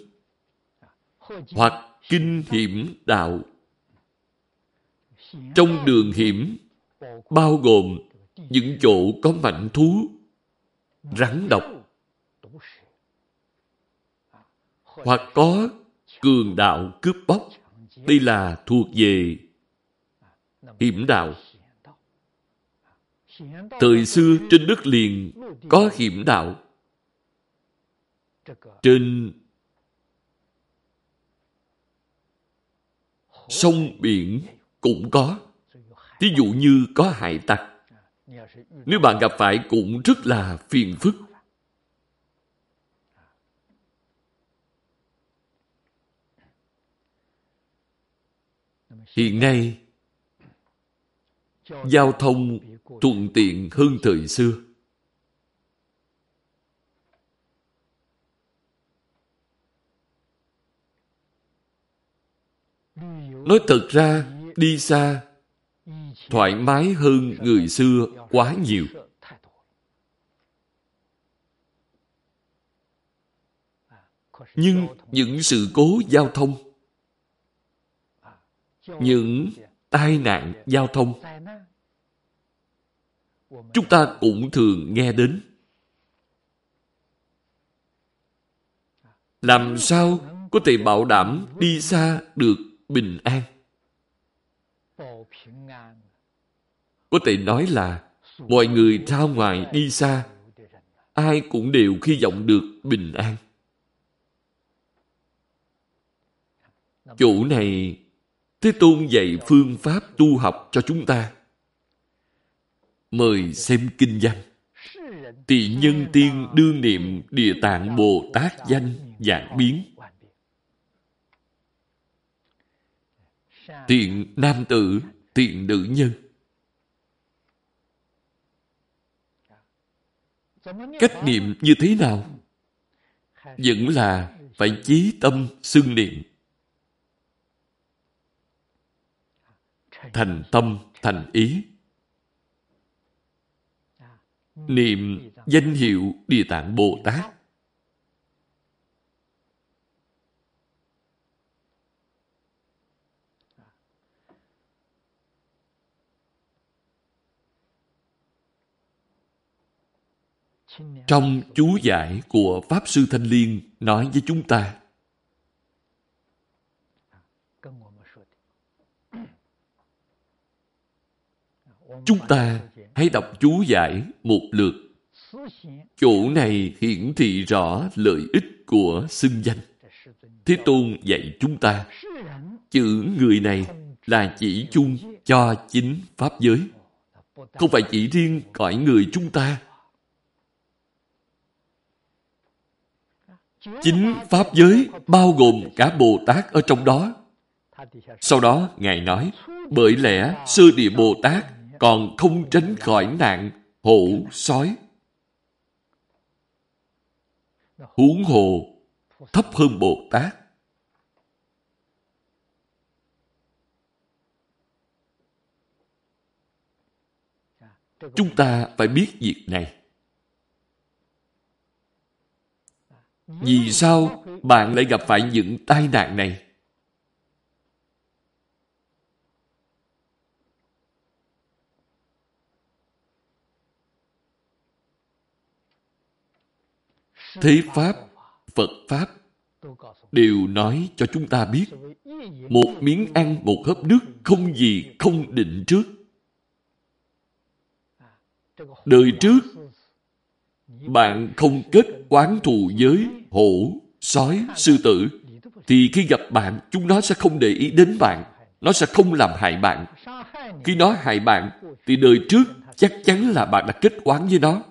Hoặc kinh hiểm đạo. Trong đường hiểm, bao gồm những chỗ có mạnh thú rắn độc hoặc có cường đạo cướp bóc. Đây là thuộc về hiểm đạo. Thời xưa trên đất liền có hiểm đạo. Trên sông biển cũng có. Ví dụ như có hải tặc. Nếu bạn gặp phải cũng rất là phiền phức. Hiện nay, giao thông thuận tiện hơn thời xưa. Nói thật ra, đi xa thoải mái hơn người xưa quá nhiều. Nhưng những sự cố giao thông, những tai nạn giao thông, chúng ta cũng thường nghe đến làm sao có thể bảo đảm đi xa được bình an có thể nói là mọi người ra ngoài đi xa ai cũng đều hy vọng được bình an chỗ này Thế Tôn dạy phương pháp tu học cho chúng ta. Mời xem kinh văn. Tỳ nhân tiên đương niệm địa tạng Bồ Tát danh dạng biến. Tiện nam tử, tiện nữ nhân. Cách niệm như thế nào? Vẫn là phải chí tâm xưng niệm. thành tâm, thành ý. Niệm danh hiệu Địa Tạng Bồ Tát. Trong chú giải của Pháp Sư Thanh Liên nói với chúng ta, chúng ta hãy đọc chú giải một lượt. Chỗ này hiển thị rõ lợi ích của xưng danh. Thế Tôn dạy chúng ta, chữ người này là chỉ chung cho chính Pháp giới. Không phải chỉ riêng cõi người chúng ta. Chính Pháp giới bao gồm cả Bồ Tát ở trong đó. Sau đó, Ngài nói, bởi lẽ sư Địa Bồ Tát còn không tránh khỏi nạn hổ sói. Huống hồ thấp hơn Bồ Tát. Chúng ta phải biết việc này. Vì sao bạn lại gặp phải những tai nạn này? Thế Pháp, Phật Pháp đều nói cho chúng ta biết một miếng ăn, một hớp nước không gì không định trước. Đời trước, bạn không kết quán thù với hổ, sói, sư tử, thì khi gặp bạn, chúng nó sẽ không để ý đến bạn. Nó sẽ không làm hại bạn. Khi nó hại bạn, thì đời trước chắc chắn là bạn đã kết quán với nó.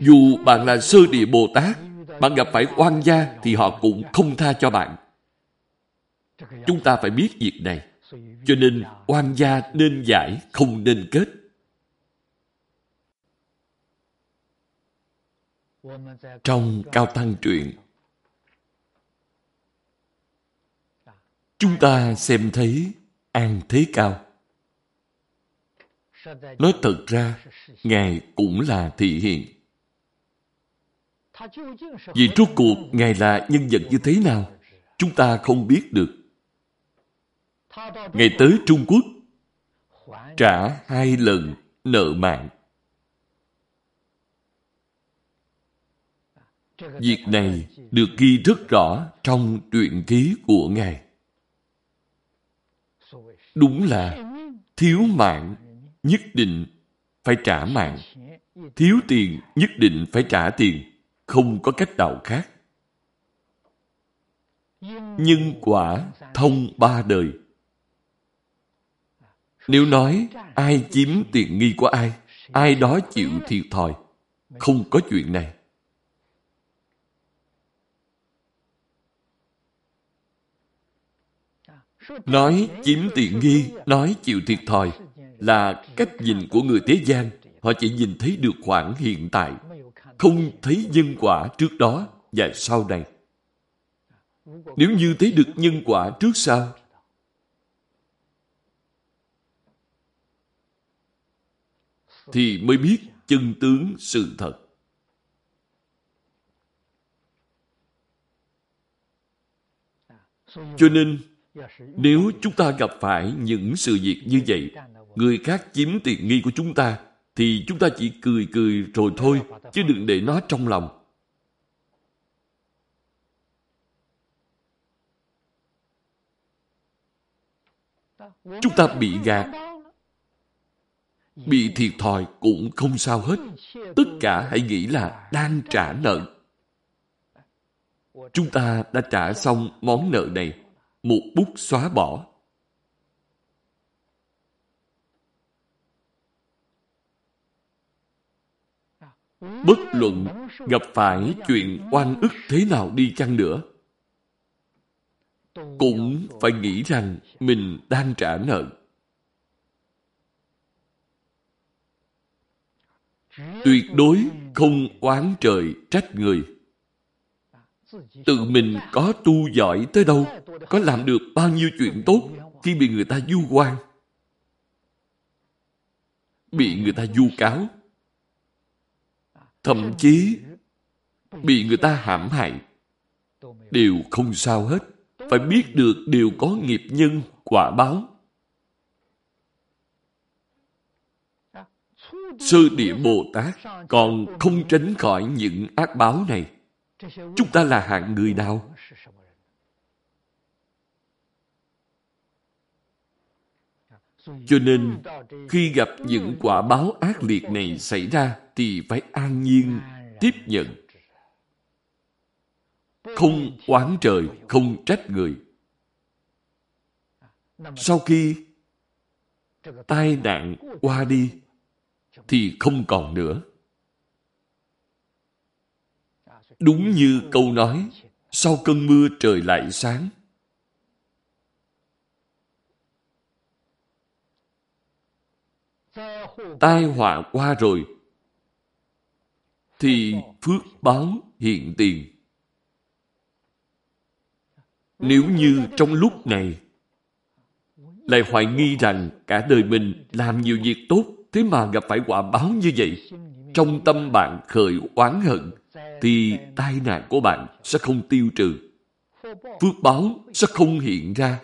Dù bạn là sơ địa Bồ Tát, bạn gặp phải oan gia thì họ cũng không tha cho bạn. Chúng ta phải biết việc này. Cho nên oan gia nên giải, không nên kết. Trong Cao Tăng truyện, chúng ta xem thấy An Thế Cao. Nói thật ra, Ngài cũng là thị hiện. Vì rốt cuộc Ngài là nhân vật như thế nào? Chúng ta không biết được. Ngài tới Trung Quốc trả hai lần nợ mạng. Việc này được ghi rất rõ trong truyện ký của Ngài. Đúng là thiếu mạng nhất định phải trả mạng. Thiếu tiền nhất định phải trả tiền không có cách nào khác. Nhân quả thông ba đời. Nếu nói ai chiếm tiện nghi của ai, ai đó chịu thiệt thòi. Không có chuyện này. Nói chiếm tiện nghi, nói chịu thiệt thòi là cách nhìn của người thế gian. Họ chỉ nhìn thấy được khoảng hiện tại, không thấy nhân quả trước đó và sau này. Nếu như thấy được nhân quả trước sau, thì mới biết chân tướng sự thật. Cho nên, nếu chúng ta gặp phải những sự việc như vậy, người khác chiếm tiện nghi của chúng ta, thì chúng ta chỉ cười cười rồi thôi, chứ đừng để nó trong lòng. Chúng ta bị gạt, bị thiệt thòi cũng không sao hết. Tất cả hãy nghĩ là đang trả nợ. Chúng ta đã trả xong món nợ này, một bút xóa bỏ. Bất luận gặp phải chuyện oan ức thế nào đi chăng nữa, cũng phải nghĩ rằng mình đang trả nợ. Tuyệt đối không oán trời trách người. Tự mình có tu giỏi tới đâu, có làm được bao nhiêu chuyện tốt khi bị người ta du quan, bị người ta du cáo, thậm chí bị người ta hãm hại, đều không sao hết. Phải biết được đều có nghiệp nhân, quả báo. sư địa Bồ Tát còn không tránh khỏi những ác báo này. Chúng ta là hạng người nào? Cho nên, khi gặp những quả báo ác liệt này xảy ra, thì phải an nhiên tiếp nhận. Không oán trời, không trách người. Sau khi tai nạn qua đi, thì không còn nữa. Đúng như câu nói, sau cơn mưa trời lại sáng. Tai họa qua rồi, thì phước báo hiện tiền. Nếu như trong lúc này lại hoài nghi rằng cả đời mình làm nhiều việc tốt, thế mà gặp phải quả báo như vậy, trong tâm bạn khởi oán hận, thì tai nạn của bạn sẽ không tiêu trừ. Phước báo sẽ không hiện ra.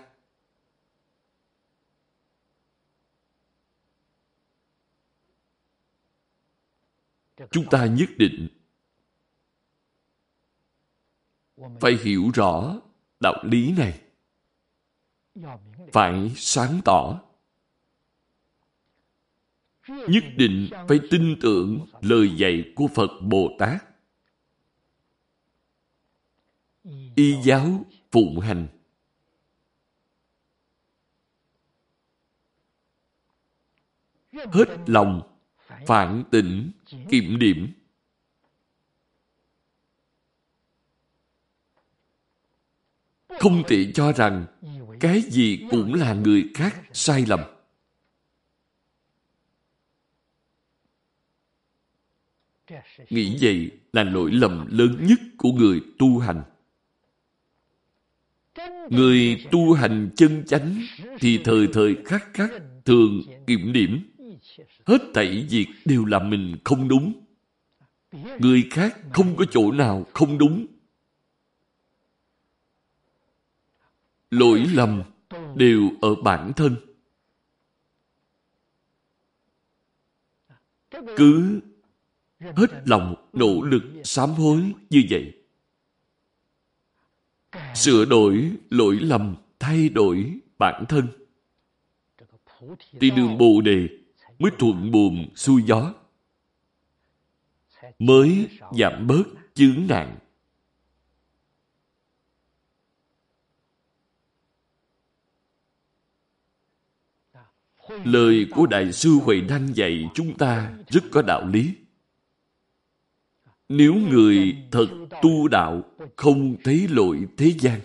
Chúng ta nhất định phải hiểu rõ đạo lý này. Phải sáng tỏ. Nhất định phải tin tưởng lời dạy của Phật Bồ Tát. Y giáo phụng hành. Hết lòng, phản tỉnh, kiểm điểm. Không thể cho rằng cái gì cũng là người khác sai lầm. Nghĩ vậy là lỗi lầm lớn nhất của người tu hành. Người tu hành chân chánh thì thời thời khắc khắc thường kiểm điểm. Hết thảy việc đều là mình không đúng. Người khác không có chỗ nào không đúng. Lỗi lầm đều ở bản thân. Cứ hết lòng nỗ lực sám hối như vậy sửa đổi lỗi lầm, thay đổi bản thân. Thì đường bồ đề mới thuận buồm xuôi gió, mới giảm bớt chướng nạn lời của đại sư huệ năng dạy chúng ta rất có đạo lý nếu người thật tu đạo không thấy lỗi thế gian.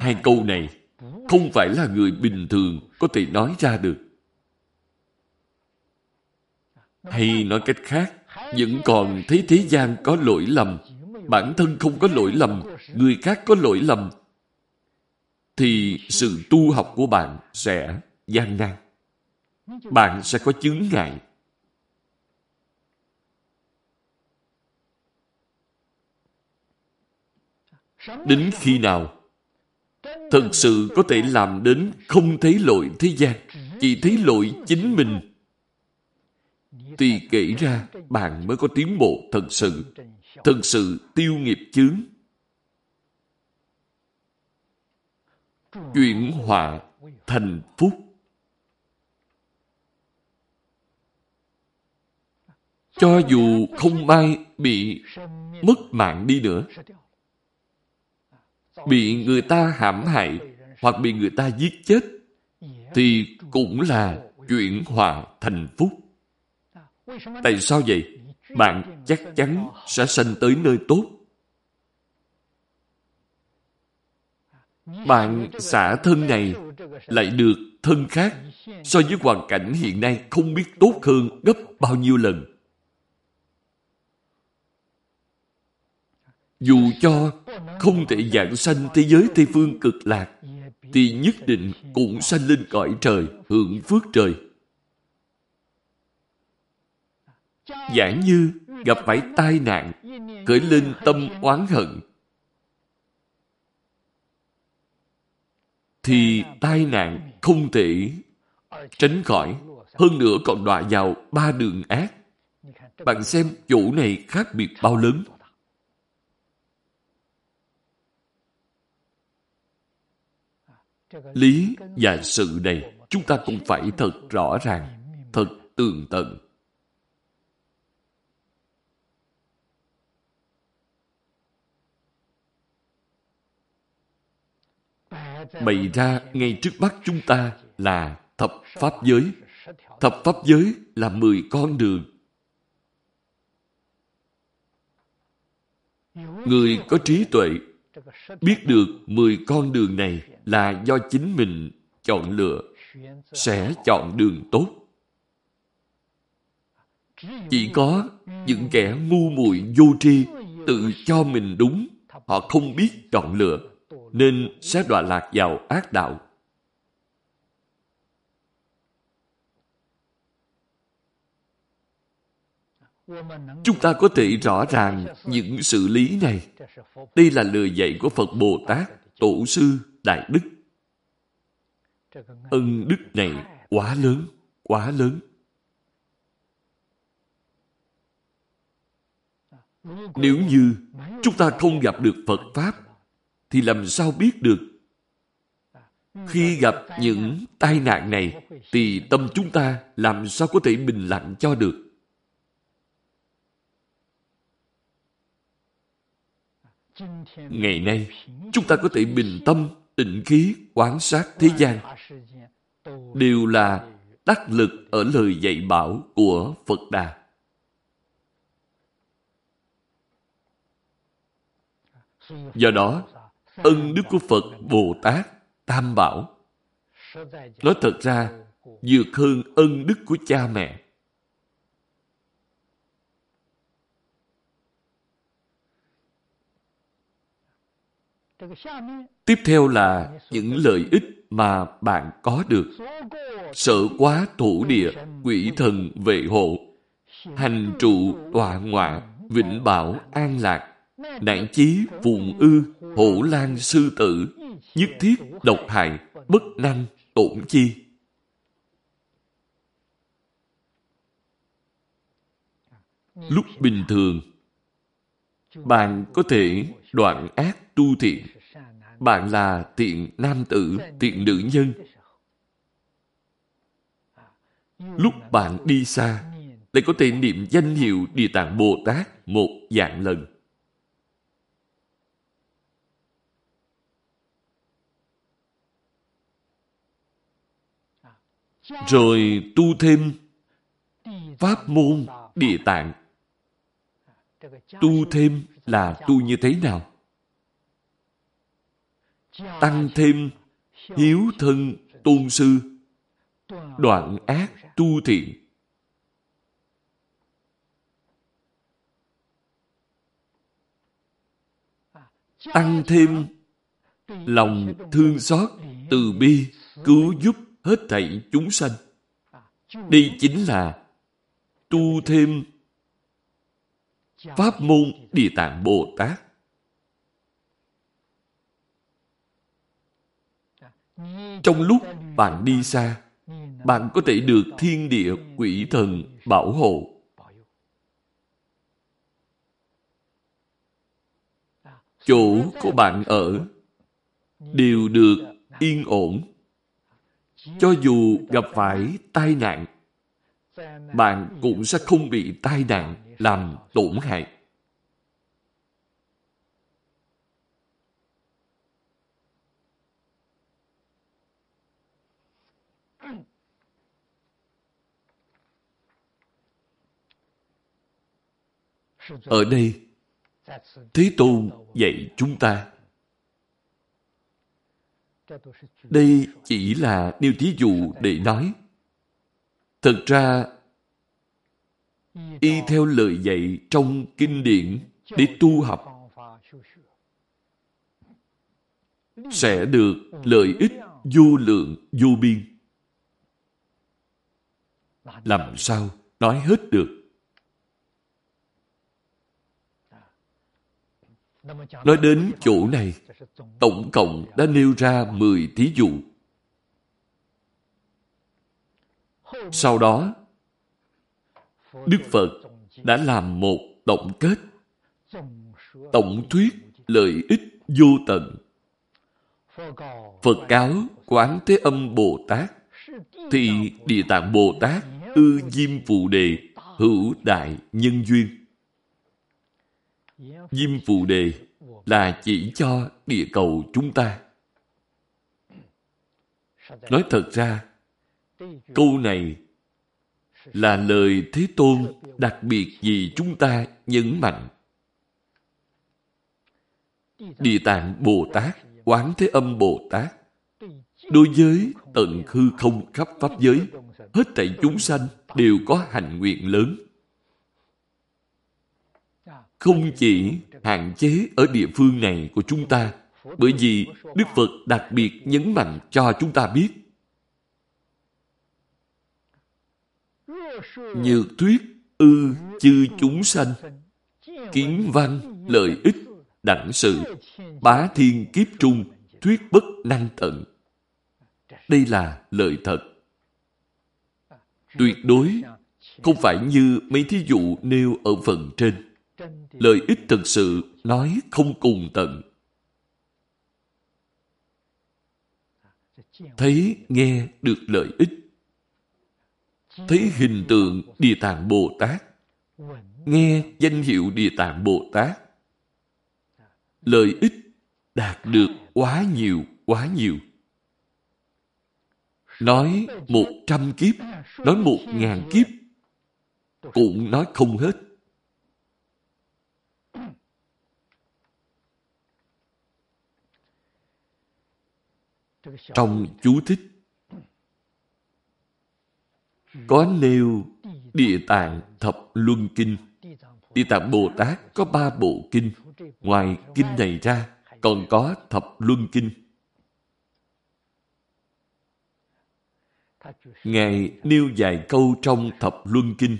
Hai câu này không phải là người bình thường có thể nói ra được. Hay nói cách khác, vẫn còn thấy thế gian có lỗi lầm, bản thân không có lỗi lầm, người khác có lỗi lầm, thì sự tu học của bạn sẽ gian nan. Bạn sẽ có chướng ngại Đến khi nào thật sự có thể làm đến không thấy lỗi thế gian, chỉ thấy lỗi chính mình, thì kể ra bạn mới có tiến bộ thật sự, thật sự tiêu nghiệp chướng. Chuyển họa thành phúc. Cho dù không may bị mất mạng đi nữa, bị người ta hãm hại hoặc bị người ta giết chết, thì cũng là chuyển hòa thành phúc. Tại sao vậy? Bạn chắc chắn sẽ sanh tới nơi tốt. Bạn xả thân này lại được thân khác so với hoàn cảnh hiện nay không biết tốt hơn gấp bao nhiêu lần. Dù cho không thể dạng sanh thế giới Tây Phương cực lạc, thì nhất định cũng sanh lên cõi trời, hưởng phước trời. Giả như gặp phải tai nạn, khởi lên tâm oán hận, thì tai nạn không thể tránh khỏi, hơn nữa còn đọa vào ba đường ác. Bạn xem chỗ này khác biệt bao lớn. Lý và sự này chúng ta cũng phải thật rõ ràng, thật tường tận. bày ra ngay trước mắt chúng ta là thập pháp giới. Thập pháp giới là mười con đường. Người có trí tuệ biết được mười con đường này là do chính mình chọn lựa, sẽ chọn đường tốt. Chỉ có những kẻ ngu muội vô tri tự cho mình đúng, họ không biết chọn lựa, nên sẽ đọa lạc vào ác đạo. Chúng ta có thể rõ ràng những sự lý này. Đây là lời dạy của Phật Bồ Tát, Tổ sư, Đại Đức. Ân đức này quá lớn, quá lớn. Nếu như chúng ta không gặp được Phật Pháp, thì làm sao biết được? Khi gặp những tai nạn này, thì tâm chúng ta làm sao có thể bình lặng cho được? Ngày nay, chúng ta có thể bình tâm, tịnh khí, quán sát thế gian. Đều là đắc lực ở lời dạy bảo của Phật Đà. Do đó, ân đức của Phật Bồ Tát Tam Bảo nói thật ra vượt hơn ân đức của cha mẹ. Tiếp theo là những lợi ích mà bạn có được. Sợ quá thủ địa, quỷ thần vệ hộ, hành trụ tọa ngoại, vĩnh bảo an lạc, nạn chí phùng ư, hổ lan sư tử, nhất thiết độc hại, bất năng tổn chi. Lúc bình thường, bạn có thể đoạn ác tu thiện. Bạn là thiện nam tử, thiện nữ nhân. Lúc bạn đi xa, lại có thể niệm danh hiệu Địa Tạng Bồ Tát một dạng lần. Rồi tu thêm Pháp môn Địa Tạng. Tu thêm là tu như thế nào? tăng thêm hiếu thân tôn sư, đoạn ác tu thiện. Tăng thêm lòng thương xót, từ bi, cứu giúp hết thảy chúng sanh. Đây chính là tu thêm pháp môn Địa Tạng Bồ Tát. Trong lúc bạn đi xa, bạn có thể được thiên địa quỷ thần bảo hộ. Chỗ của bạn ở đều được yên ổn. Cho dù gặp phải tai nạn, bạn cũng sẽ không bị tai nạn làm tổn hại. Ở đây, Thế Tôn dạy chúng ta. Đây chỉ là nêu thí dụ để nói. Thực ra, y theo lời dạy trong kinh điển để tu học sẽ được lợi ích vô lượng vô biên. Làm sao nói hết được? Nói đến chỗ này, tổng cộng đã nêu ra 10 thí dụ. Sau đó, Đức Phật đã làm một tổng kết, tổng thuyết lợi ích vô tận. Phật cáo Quán Thế Âm Bồ Tát thì Địa Tạng Bồ Tát ư diêm phù đề hữu đại nhân duyên. Diêm phù đề là chỉ cho địa cầu chúng ta. Nói thật ra, câu này là lời Thế Tôn đặc biệt vì chúng ta nhấn mạnh. Địa Tạng Bồ Tát, Quán Thế Âm Bồ Tát, đối với tận hư không khắp Pháp giới, hết thảy chúng sanh đều có hành nguyện lớn. Không chỉ hạn chế ở địa phương này của chúng ta, bởi vì Đức Phật đặc biệt nhấn mạnh cho chúng ta biết Nhược thuyết ư chư chúng sanh, Kiến văn lợi ích, đẳng sự, Bá thiên kiếp trung, Thuyết bất năng tận. Đây là lời thật. Tuyệt đối Không phải như mấy thí dụ nêu ở phần trên. Lợi ích thực sự nói không cùng tận. Thấy nghe được lợi ích thấy hình tượng Địa Tạng Bồ Tát, nghe danh hiệu Địa Tạng Bồ Tát, lợi ích đạt được quá nhiều, quá nhiều. Nói một trăm kiếp, nói một ngàn kiếp, cũng nói không hết. Trong chú thích có nêu Địa Tạng Thập Luân Kinh. Địa Tạng Bồ Tát có ba bộ kinh. Ngoài kinh này ra, còn có Thập Luân Kinh. Ngài nêu vài câu trong Thập Luân Kinh.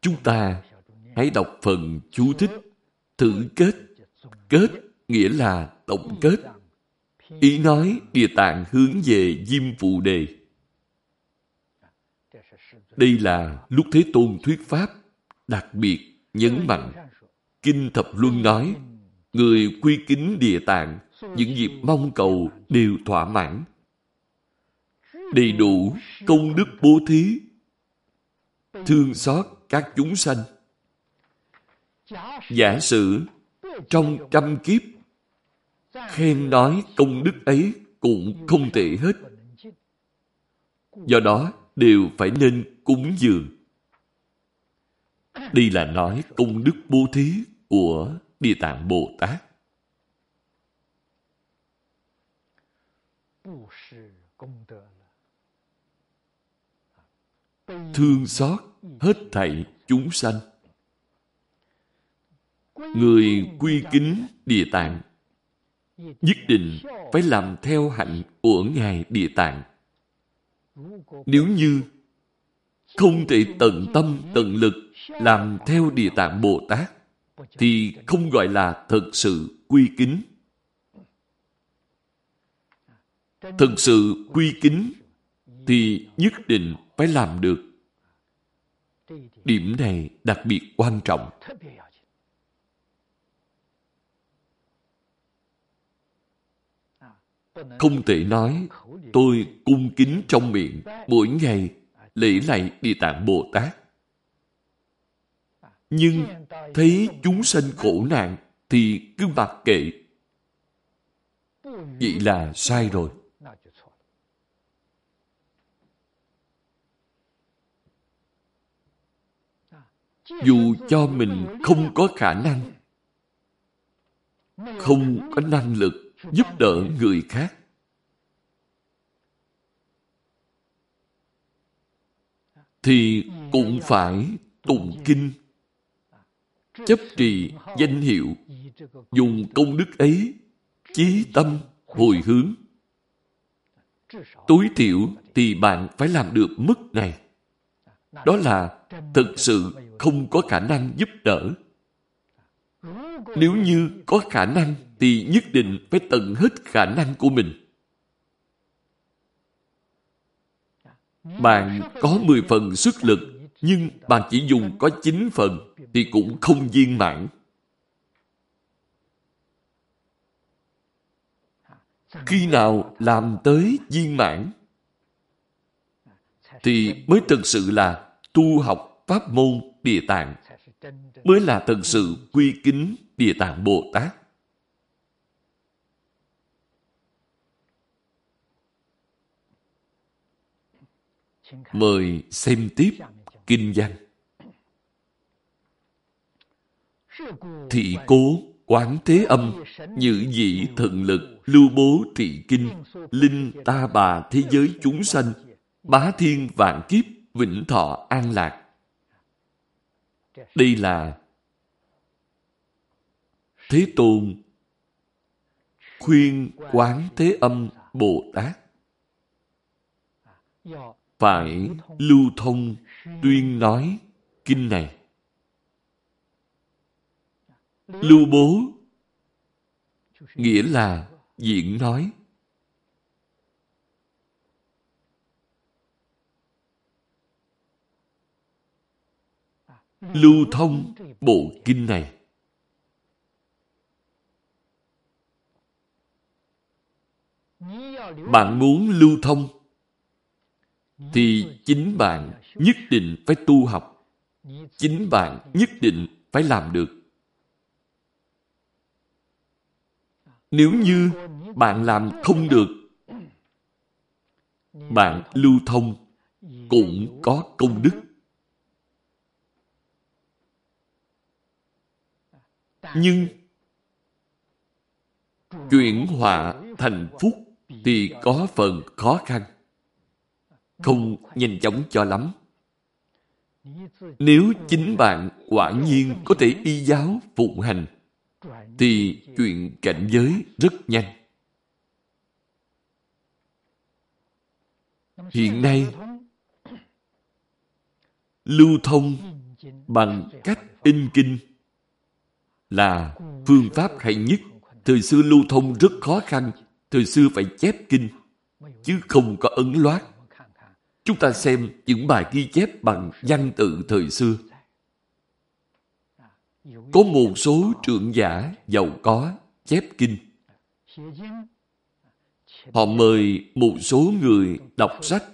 Chúng ta hãy đọc phần chú thích, thử kết. Kết nghĩa là tổng kết. Ý nói Địa Tạng hướng về Diêm Phụ Đề. Đây là lúc Thế Tôn thuyết Pháp, đặc biệt nhấn mạnh. Kinh Thập Luân nói, người quy kính địa tạng, những dịp mong cầu đều thỏa mãn. Đầy đủ công đức bố thí, thương xót các chúng sanh. Giả sử trong trăm kiếp, khen nói công đức ấy cũng không tệ hết. Do đó, đều phải nên cúng dường. Đây là nói công đức bố thí của Địa Tạng Bồ Tát. Thương xót hết thảy chúng sanh. Người quy kính Địa Tạng nhất định phải làm theo hạnh của Ngài Địa Tạng. Nếu như không thể tận tâm, tận lực làm theo Địa Tạng Bồ Tát, thì không gọi là thật sự quy kính. Thật sự quy kính thì nhất định phải làm được. Điểm này đặc biệt quan trọng. Không thể nói tôi cung kính trong miệng mỗi ngày lễ lạy Địa Tạng Bồ Tát. Nhưng thấy chúng sanh khổ nạn thì cứ mặc kệ. Vậy là sai rồi. Dù cho mình không có khả năng, không có năng lực giúp đỡ người khác, thì cũng phải tụng kinh, chấp trì danh hiệu, dùng công đức ấy chí tâm hồi hướng. Tối thiểu thì bạn phải làm được mức này. Đó là thực sự không có khả năng giúp đỡ. Nếu như có khả năng thì nhất định phải tận hết khả năng của mình. Bạn có 10 phần sức lực, nhưng bạn chỉ dùng có 9 phần, thì cũng không viên mãn. Khi nào làm tới viên mãn, thì mới thực sự là tu học pháp môn Địa Tạng, mới là thật sự quy kính Địa Tạng Bồ Tát. Mời xem tiếp kinh văn. Thị cố quán thế âm, nhữ dị thần lực, lưu bố thị kinh, linh ta bà thế giới chúng sanh, bá thiên vạn kiếp, vĩnh thọ an lạc. Đây là Thế Tôn khuyên quán thế âm Bồ Tát phải lưu thông tuyên nói kinh này. Lưu bố nghĩa là diễn nói. Lưu thông bộ kinh này. Bạn muốn lưu thông thì chính bạn nhất định phải tu học. Chính bạn nhất định phải làm được. Nếu như bạn làm không được, bạn lưu thông cũng có công đức. Nhưng chuyển họa thành phúc thì có phần khó khăn không nhanh chóng cho lắm. Nếu chính bạn quả nhiên có thể y giáo phụng hành, thì chuyện cảnh giới rất nhanh. Hiện nay, lưu thông bằng cách in kinh là phương pháp hay nhất. Thời xưa lưu thông rất khó khăn, thời xưa phải chép kinh, chứ không có ấn loát. Chúng ta xem những bài ghi chép bằng văn tự thời xưa. Có một số trưởng giả giàu có chép kinh. Họ mời một số người đọc sách.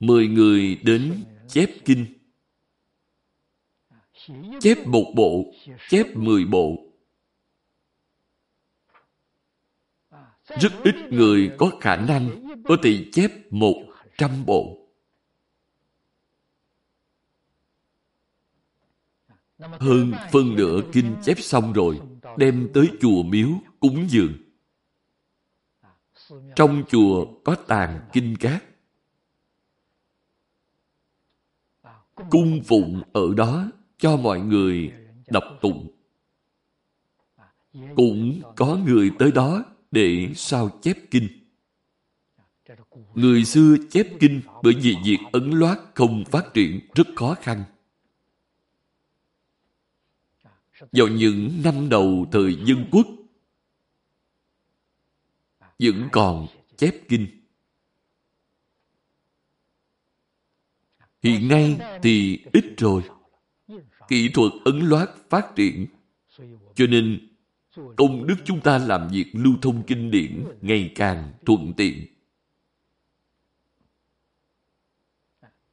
Mười người đến chép kinh. Chép một bộ, chép mười bộ. Rất ít người có khả năng có thể chép một trăm bộ. Hơn phân nửa kinh chép xong rồi, đem tới chùa miếu cúng dường. Trong chùa có tàn kinh cát. Cung phụng ở đó cho mọi người đọc tụng. Cũng có người tới đó để sao chép kinh. Người xưa chép kinh bởi vì việc ấn loát không phát triển rất khó khăn. Vào những năm đầu thời dân quốc, vẫn còn chép kinh. Hiện nay thì ít rồi. Kỹ thuật ấn loát phát triển. Cho nên, công đức chúng ta làm việc lưu thông kinh điển ngày càng thuận tiện.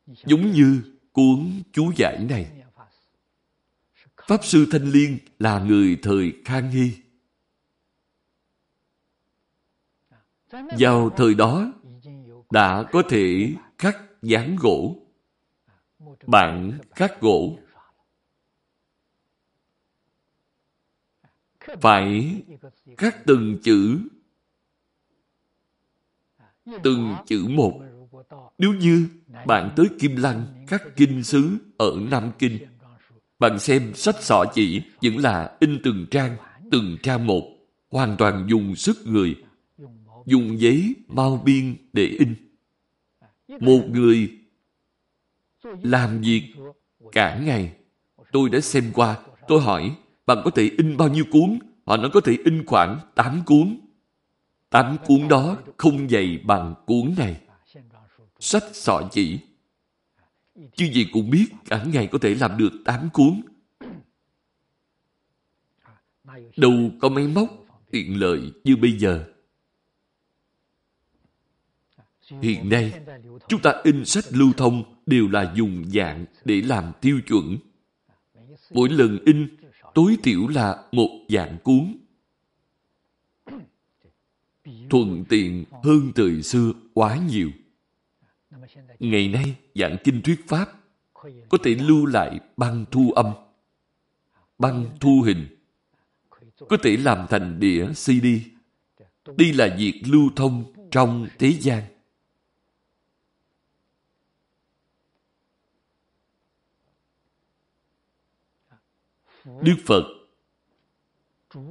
Giống như cuốn chú giải này. Pháp Sư Thanh Liên là người thời Khang Hy. Vào thời đó, đã có thể khắc dán gỗ, bản khắc gỗ. Phải khắc từng chữ, từng chữ một. Nếu như bạn tới Kim Lăng, các kinh sứ ở Nam Kinh, bạn xem sách sọ chỉ vẫn là in từng trang, từng trang một, hoàn toàn dùng sức người, dùng giấy bao biên để in. Một người làm việc cả ngày. Tôi đã xem qua, tôi hỏi, bạn có thể in bao nhiêu cuốn? Họ nói có thể in khoảng 8 cuốn. 8 cuốn đó không dày bằng cuốn này sách sọ chỉ. Chứ gì cũng biết cả ngày có thể làm được 8 cuốn. Đâu có máy móc tiện lợi như bây giờ. Hiện nay, chúng ta in sách lưu thông đều là dùng dạng để làm tiêu chuẩn. Mỗi lần in, tối thiểu là một dạng cuốn. Thuận tiện hơn thời xưa quá nhiều. Ngày nay, dạng kinh thuyết Pháp có thể lưu lại băng thu âm, băng thu hình, có thể làm thành đĩa CD. Đây là việc lưu thông trong thế gian. Đức Phật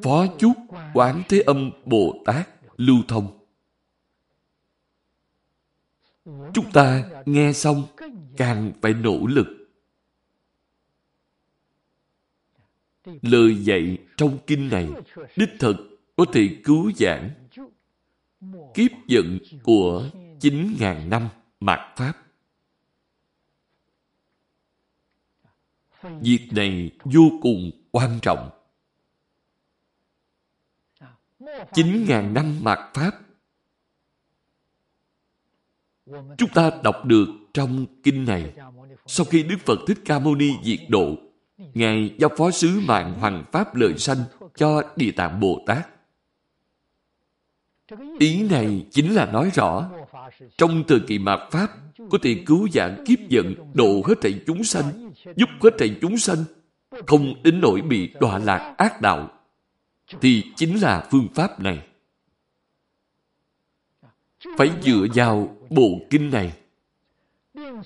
Phó chúc Quán Thế Âm Bồ Tát lưu thông. Chúng ta nghe xong, càng phải nỗ lực. Lời dạy trong kinh này, đích thực có thể cứu giảng, kiếp giận của 9.000 năm mạt Pháp. Việc này vô cùng quan trọng. 9.000 năm mạt Pháp Chúng ta đọc được trong kinh này sau khi Đức Phật Thích Ca Mâu Ni diệt độ, Ngài giao phó sứ mạng hoàng pháp lợi sanh cho Địa Tạng Bồ Tát. Ý này chính là nói rõ, trong thời kỳ mạt Pháp, có thể cứu giảng kiếp giận, độ hết thảy chúng sanh, giúp hết thảy chúng sanh, không đến nỗi bị đọa lạc ác đạo, thì chính là phương pháp này. Phải dựa vào bộ kinh này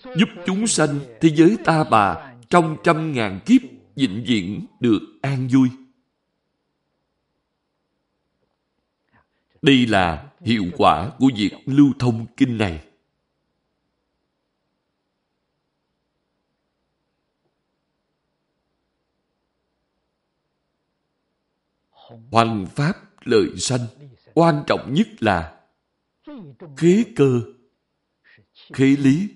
giúp chúng sanh thế giới ta bà trong trăm ngàn kiếp vĩnh viễn được an vui. Đây là hiệu quả của việc lưu thông kinh này. Hoành pháp lợi sanh, quan trọng nhất là khí cơ, khí lý.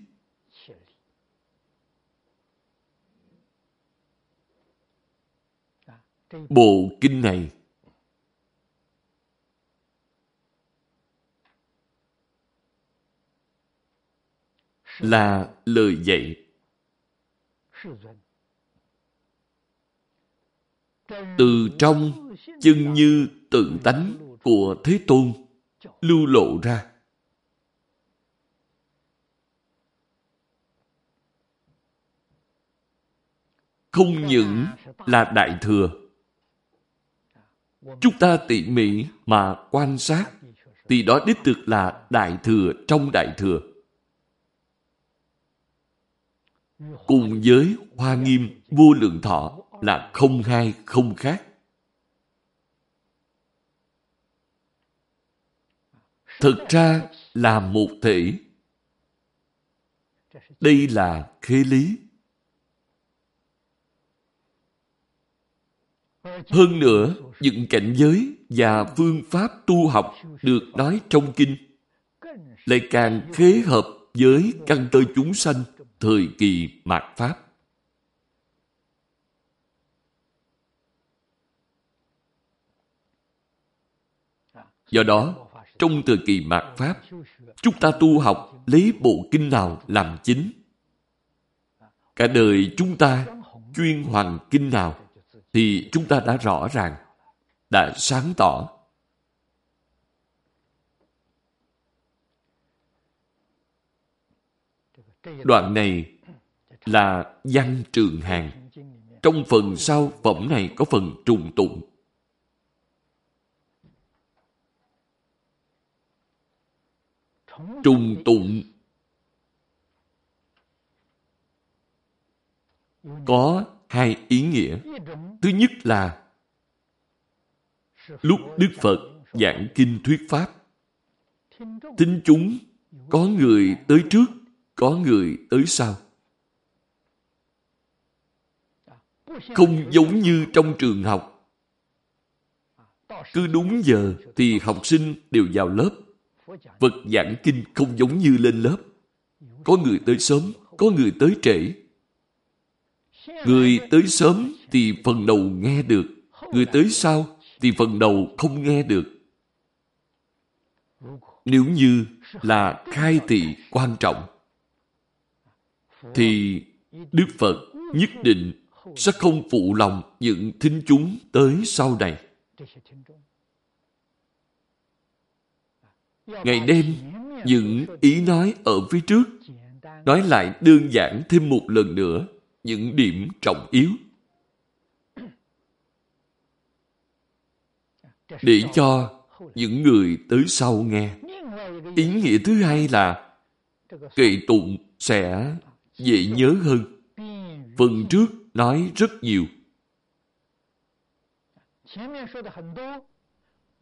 Bộ kinh này là lời dạy từ trong chân như tự tánh của Thế Tôn lưu lộ ra. Không những là Đại Thừa. Chúng ta tỉ mỉ mà quan sát, thì đó đích thực là Đại Thừa trong Đại Thừa. Cùng với Hoa Nghiêm, vô lượng thọ là không hai, không khác. Thực ra là một thể. Đây là khế lý. Hơn nữa, những cảnh giới và phương pháp tu học được nói trong kinh lại càng khế hợp với căn cơ chúng sanh thời kỳ mạt Pháp. Do đó, trong thời kỳ mạt Pháp, chúng ta tu học lấy bộ kinh nào làm chính. Cả đời chúng ta chuyên hoàng kinh nào thì chúng ta đã rõ ràng, đã sáng tỏ. Đoạn này là văn trường hàng. Trong phần sau phẩm này có phần trùng tụng. trùng tụng có hai ý nghĩa. Thứ nhất là lúc Đức Phật giảng kinh thuyết Pháp, thính chúng có người tới trước, có người tới sau. Không giống như trong trường học. Cứ đúng giờ thì học sinh đều vào lớp Phật giảng kinh không giống như lên lớp. Có người tới sớm, có người tới trễ. Người tới sớm thì phần đầu nghe được, người tới sau thì phần đầu không nghe được. Nếu như là khai thị quan trọng, thì Đức Phật nhất định sẽ không phụ lòng những thính chúng tới sau này. ngày đêm những ý nói ở phía trước nói lại đơn giản thêm một lần nữa những điểm trọng yếu để cho những người tới sau nghe. Ý nghĩa thứ hai là kệ tụng sẽ dễ nhớ hơn. Phần trước nói rất nhiều.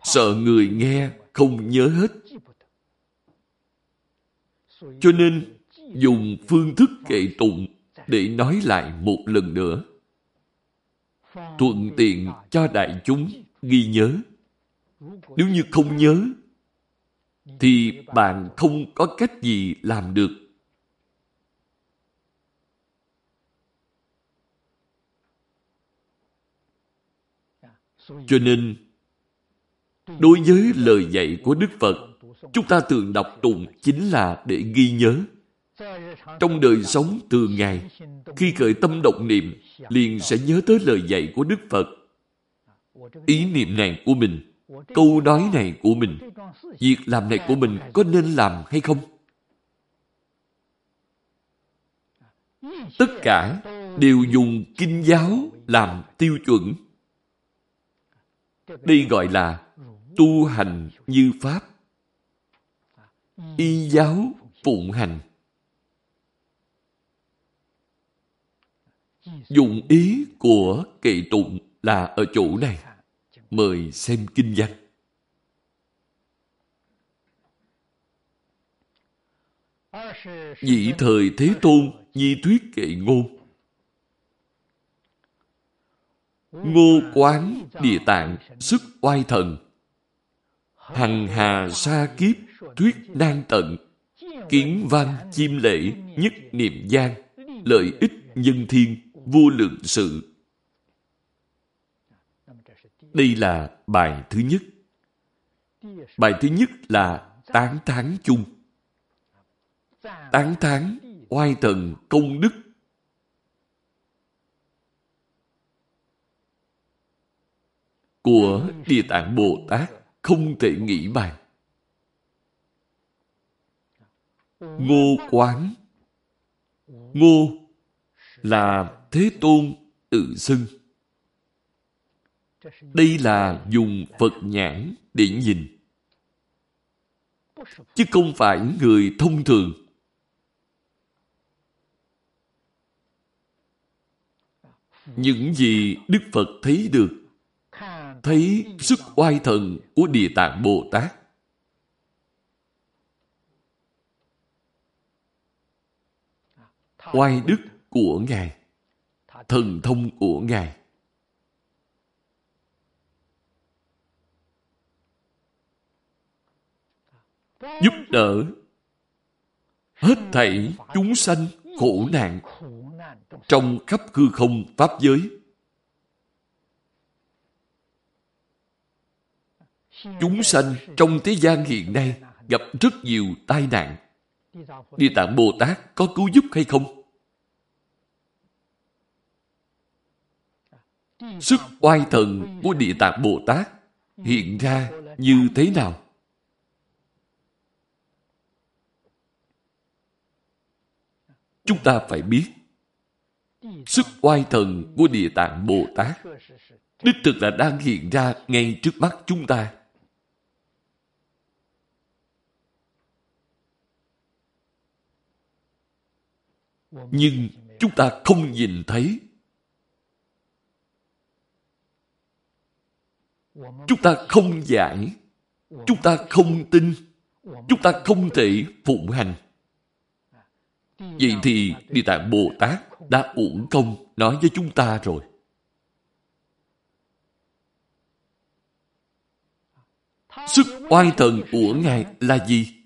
Sợ người nghe không nhớ hết. Cho nên dùng phương thức kệ tụng để nói lại một lần nữa. Thuận tiện cho đại chúng ghi nhớ. Nếu như không nhớ, thì bạn không có cách gì làm được. Cho nên, đối với lời dạy của Đức Phật, chúng ta thường đọc tụng chính là để ghi nhớ. Trong đời sống thường ngày, khi khởi tâm động niệm, liền sẽ nhớ tới lời dạy của Đức Phật. Ý niệm này của mình, câu nói này của mình, việc làm này của mình có nên làm hay không? Tất cả đều dùng kinh giáo làm tiêu chuẩn. Đây gọi là tu hành như Pháp. Y giáo phụng hành. Dụng ý của kệ tụng là ở chỗ này. Mời xem kinh văn. Dĩ thời Thế Tôn, nhi thuyết kệ ngôn. Ngô quán địa tạng, sức oai thần. Hằng hà sa kiếp, thuyết nan tận. Kiến văn chim lễ, nhất niệm gian. Lợi ích nhân thiên vô lượng sự. Đây là bài thứ nhất. Bài thứ nhất là tán thán chung. Tán thán oai thần công đức của Địa Tạng Bồ Tát không thể nghĩ bàn. Ngô quán Ngô là Thế Tôn tự xưng. Đây là dùng Phật nhãn để nhìn. Chứ không phải người thông thường. Những gì Đức Phật thấy được, thấy sức oai thần của Địa Tạng Bồ Tát. Oai đức của Ngài, thần thông của Ngài. Giúp đỡ hết thảy chúng sanh khổ nạn trong khắp hư không pháp giới. Chúng sanh trong thế gian hiện nay gặp rất nhiều tai nạn. Địa Tạng Bồ Tát có cứu giúp hay không? Sức oai thần của Địa Tạng Bồ Tát hiện ra như thế nào? Chúng ta phải biết sức oai thần của Địa Tạng Bồ Tát đích thực là đang hiện ra ngay trước mắt chúng ta. Nhưng chúng ta không nhìn thấy Chúng ta không giải, chúng ta không tin, chúng ta không thể phụng hành. Vậy thì Địa Tạng Bồ Tát đã uổng công nói với chúng ta rồi. Sức oai thần của Ngài là gì?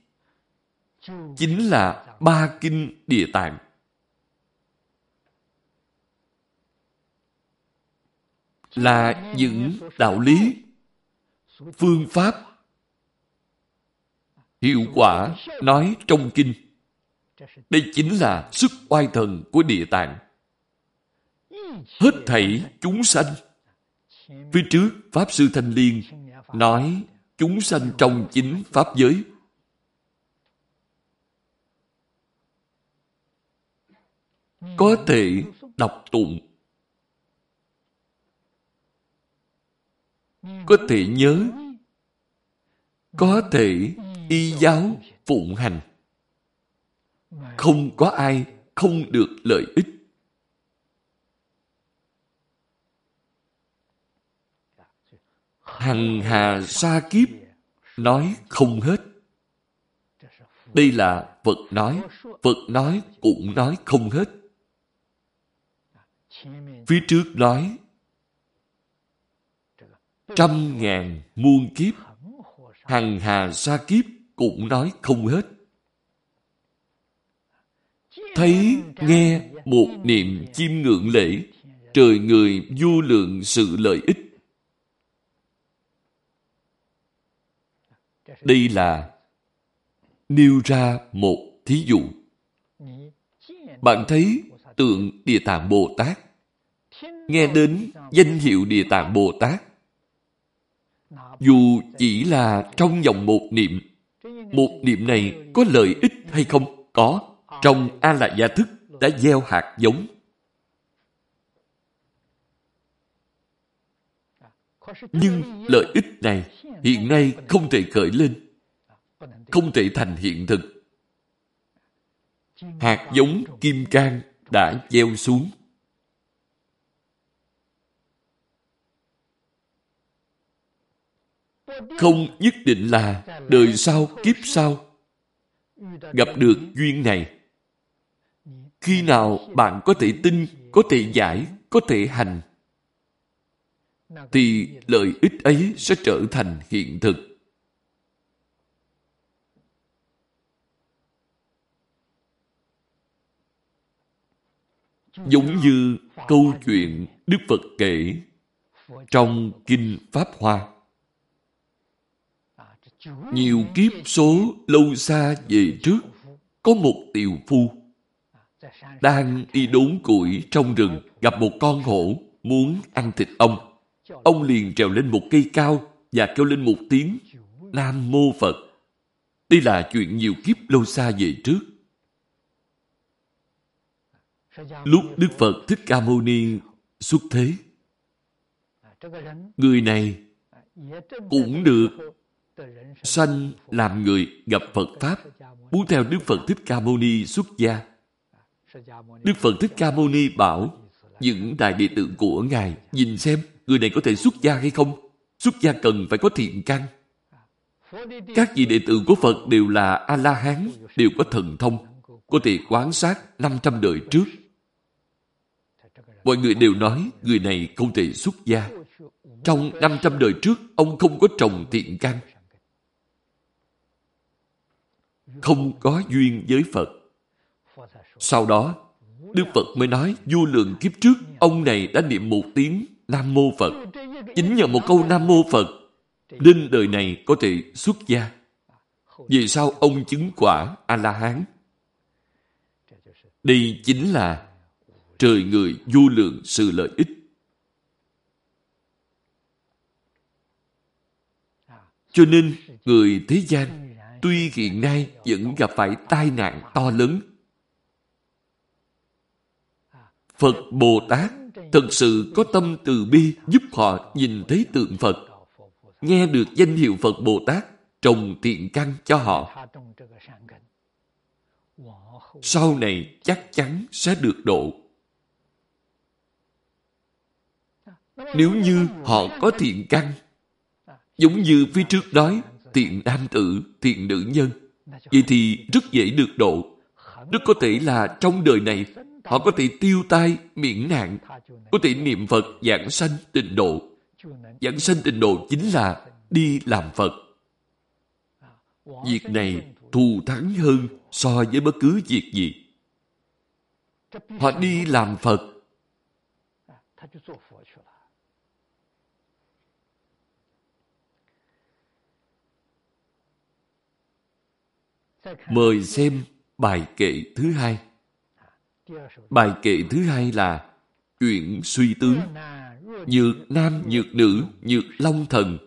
chính là ba kinh địa tạng. Là những đạo lý, phương pháp, hiệu quả nói trong kinh. Đây chính là sức oai thần của địa tạng. Hết thảy chúng sanh. Phía trước, Pháp Sư Thanh Liên nói chúng sanh trong chính Pháp giới có thể đọc tụng có thể nhớ. Có thể y giáo phụng hành. Không có ai không được lợi ích. Hằng hà sa kiếp nói không hết. Đây là Phật nói Phật nói cũng nói không hết. Phía trước nói trăm ngàn muôn kiếp, hằng hà sa kiếp cũng nói không hết. Thấy, nghe một niệm chiêm ngưỡng lễ, trời người vô lượng sự lợi ích. Đây là nêu ra một thí dụ. Bạn thấy tượng Địa Tạng Bồ Tát nghe đến danh hiệu Địa Tạng Bồ Tát, dù chỉ là trong vòng một niệm, một niệm này có lợi ích hay không? Có. Trong A La Gia Thức đã gieo hạt giống. Nhưng lợi ích này hiện nay không thể khởi lên, không thể thành hiện thực. Hạt giống kim cang đã gieo xuống Không nhất định là đời sau, kiếp sau gặp được duyên này. Khi nào bạn có thể tin, có thể giải, có thể hành, thì lợi ích ấy sẽ trở thành hiện thực. Giống như câu chuyện Đức Phật kể trong Kinh Pháp Hoa. Nhiều kiếp số lâu xa về trước, có một tiều phu đang đi đốn củi trong rừng gặp một con hổ muốn ăn thịt ông. Ông liền trèo lên một cây cao và kêu lên một tiếng Nam Mô Phật. Đây là chuyện nhiều kiếp lâu xa về trước. Lúc Đức Phật Thích Ca Mâu Ni xuất thế, người này cũng được sanh làm người gặp Phật Pháp, muốn theo Đức Phật Thích Ca Mâu Ni xuất gia. Đức Phật Thích Ca Mâu Ni bảo những đại đệ tử của Ngài nhìn xem người này có thể xuất gia hay không. Xuất gia cần phải có thiện căn. Các vị đệ tử của Phật đều là A-la-hán, đều có thần thông, có thể quan sát 500 đời trước. Mọi người đều nói người này không thể xuất gia. Trong 500 đời trước, ông không có trồng thiện căn không có duyên với Phật. Sau đó, Đức Phật mới nói vô lượng kiếp trước ông này đã niệm một tiếng Nam Mô Phật. Chính nhờ một câu Nam Mô Phật nên đời này có thể xuất gia. Vì sao ông chứng quả A-la-hán? Đây chính là trời người vô lượng sự lợi ích. Cho nên, người thế gian tuy hiện nay vẫn gặp phải tai nạn to lớn. Phật Bồ Tát thật sự có tâm từ bi giúp họ nhìn thấy tượng Phật, nghe được danh hiệu Phật Bồ Tát, trồng thiện căn cho họ. Sau này chắc chắn sẽ được độ. Nếu như họ có thiện căn, giống như phía trước nói, thiện nam tử, thiện nữ nhân. Vậy thì rất dễ được độ. Rất có thể là trong đời này họ có thể tiêu tai, miễn nạn, có thể niệm Phật giảng sanh tịnh độ. Giảng sanh tịnh độ chính là đi làm Phật. Việc này thù thắng hơn so với bất cứ việc gì. Họ đi làm Phật. Mời xem bài kệ thứ hai. Bài kệ thứ hai là chuyện suy tướng. Nhược nam nhược nữ, nhược long thần.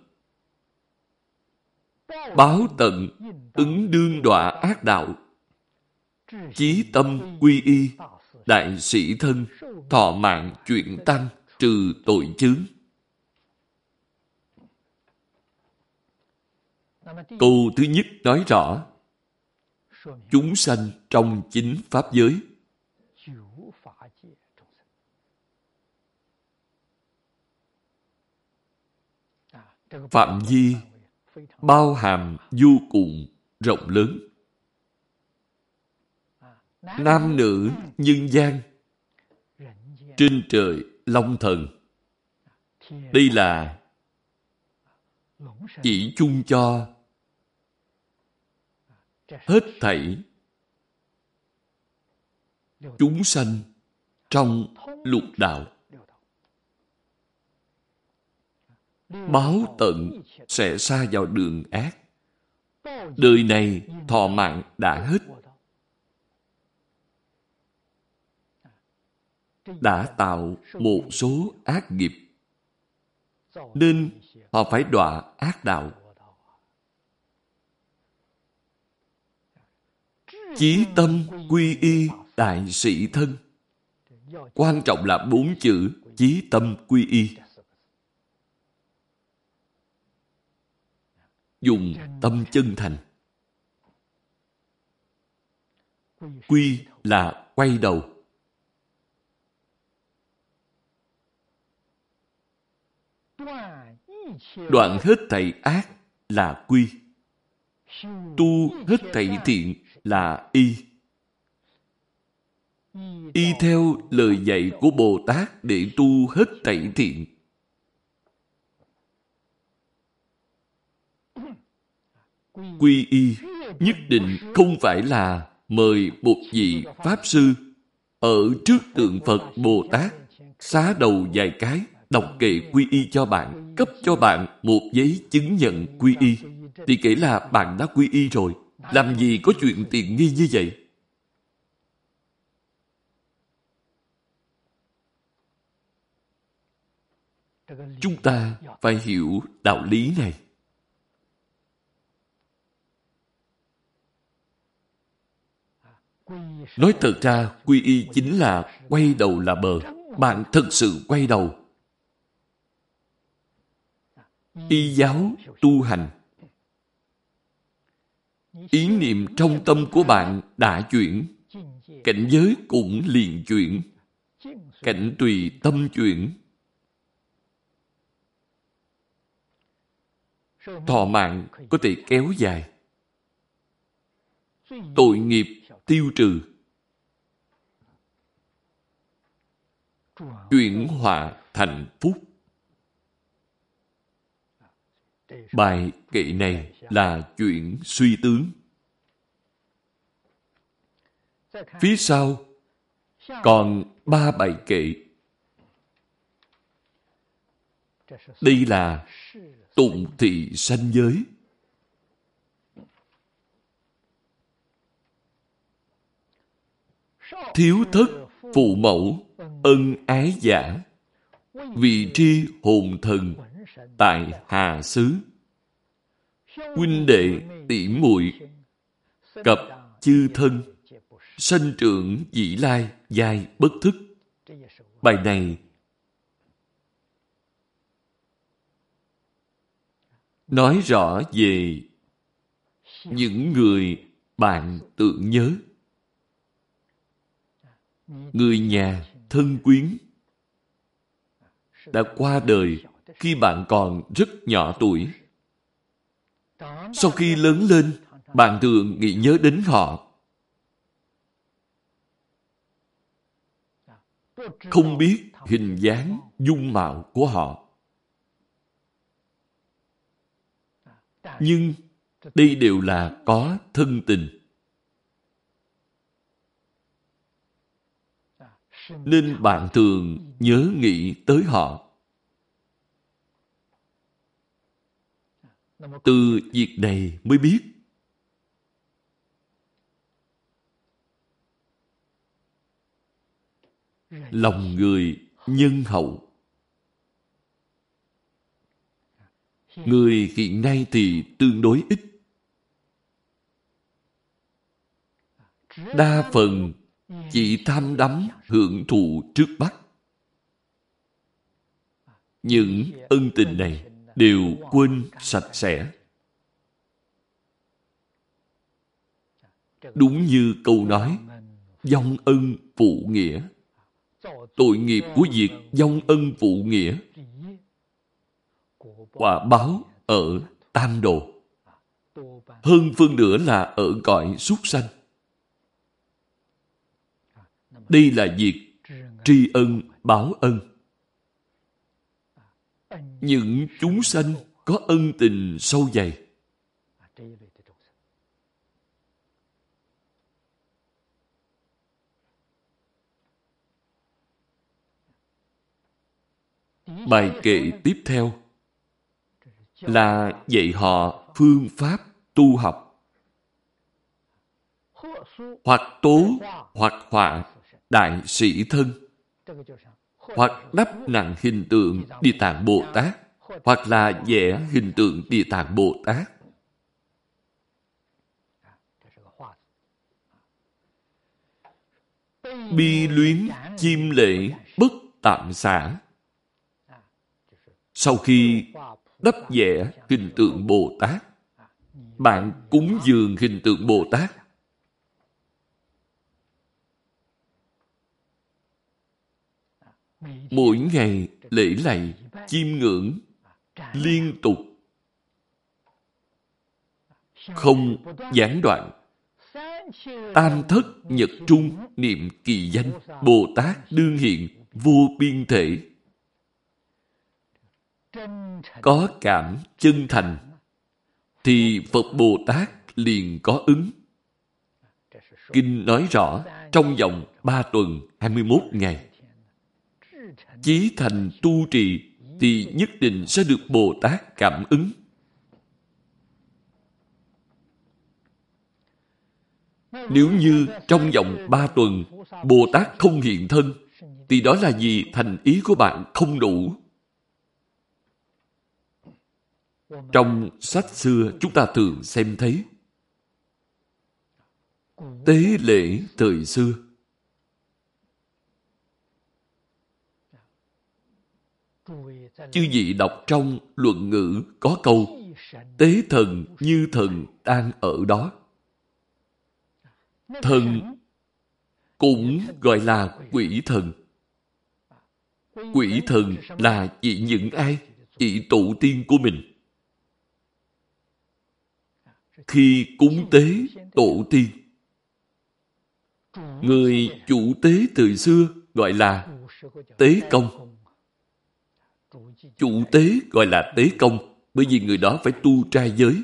Báo tận, ứng đương đọa ác đạo. Chí tâm quy y, đại sĩ thân, thọ mạng chuyện tăng, trừ tội chướng. Câu thứ nhất nói rõ chúng sanh trong chính pháp giới. Phạm vi bao hàm vô cùng rộng lớn. Nam nữ nhân gian, trên trời long thần đây là chỉ chung cho hết thảy chúng sanh trong lục đạo. Báo tận sẽ xa vào đường ác. Đời này thọ mạng đã hết. Đã tạo một số ác nghiệp, nên họ phải đọa ác đạo. Chí tâm quy y đại sĩ thân. Quan trọng là bốn chữ chí tâm quy y. Dùng tâm chân thành. Quy là quay đầu. Đoạn hết thảy ác là quy. Tu hết thảy thiện là y. Y theo lời dạy của bồ tát để tu hết thảy thiện. Quy y nhất định không phải là mời một vị pháp sư ở trước tượng phật bồ tát xá đầu vài cái đọc kệ quy y cho bạn cấp cho bạn một giấy chứng nhận quy y. Thì kể là bạn đã quy y rồi làm gì có chuyện tiện nghi như vậy? Chúng ta phải hiểu đạo lý này. Nói thật ra, quy y chính là quay đầu là bờ. Bạn thực sự quay đầu. Y giáo tu hành ý niệm trong tâm của bạn đã chuyển. Cảnh giới cũng liền chuyển. Cảnh tùy tâm chuyển. Thọ mạng có thể kéo dài. Tội nghiệp tiêu trừ. Chuyển hòa thành phúc. Bài kệ này là chuyện suy tướng. Phía sau còn ba bài kệ. Đây là tụng thị sanh giới. Thiếu thất phụ mẫu ân ái giả, vị tri hồn thần tại hà xứ huynh đệ tỷ muội, cặp chư thân, sanh trưởng dĩ lai dài bất thức bài này nói rõ về những người bạn tưởng nhớ, người nhà thân quyến đã qua đời khi bạn còn rất nhỏ tuổi. Sau khi lớn lên, bạn thường nghĩ nhớ đến họ. Không biết hình dáng, dung mạo của họ. Nhưng Đây đều là có thân tình. Nên bạn thường nhớ nghĩ tới họ. Từ việc này mới biết lòng người nhân hậu. Người hiện nay thì tương đối ít. Đa phần chỉ tham đắm hưởng thụ trước mắt. Những ân tình này đều quên sạch sẽ. Đúng như câu nói, dòng ân phụ nghĩa. Tội nghiệp của việc dòng ân phụ nghĩa quả báo ở tam đồ. Hơn phương nữa là ở cõi súc sanh. Đây là việc tri ân báo ân. Những chúng sanh có ân tình sâu dày. Bài kệ tiếp theo là dạy họ phương pháp tu học. Hoặc tố, hoặc họa, đại sĩ thân. Hoặc đắp nặng hình tượng Địa Tạng Bồ Tát, hoặc là vẽ hình tượng Địa Tạng Bồ Tát. Bi luyến chim lệ bất tạm xả. Sau khi đắp vẽ hình tượng Bồ Tát. Bạn cúng dường hình tượng Bồ Tát. Mỗi ngày lễ lạy, chiêm ngưỡng, liên tục, không gián đoạn. Tam thất nhật trung niệm kỳ danh Bồ Tát đương hiện vô biên thể có cảm chân thành thì Phật Bồ Tát liền có ứng. Kinh nói rõ trong vòng 3 tuần 21 ngày. Chí thành tu trì thì nhất định sẽ được Bồ Tát cảm ứng. Nếu như trong vòng ba tuần Bồ Tát không hiện thân, thì đó là gì? thành ý của bạn không đủ trong sách xưa chúng ta thường xem thấy, tế lễ thời xưa chư vị đọc trong luận ngữ có câu, tế thần như thần đang ở đó thần cũng gọi là quỷ thần quỷ thần là chỉ những ai, chỉ tổ tiên của mình khi cúng tế tổ tiên. Người chủ tế từ xưa gọi là tế công. Chủ tế gọi là tế công bởi vì người đó phải tu trai giới.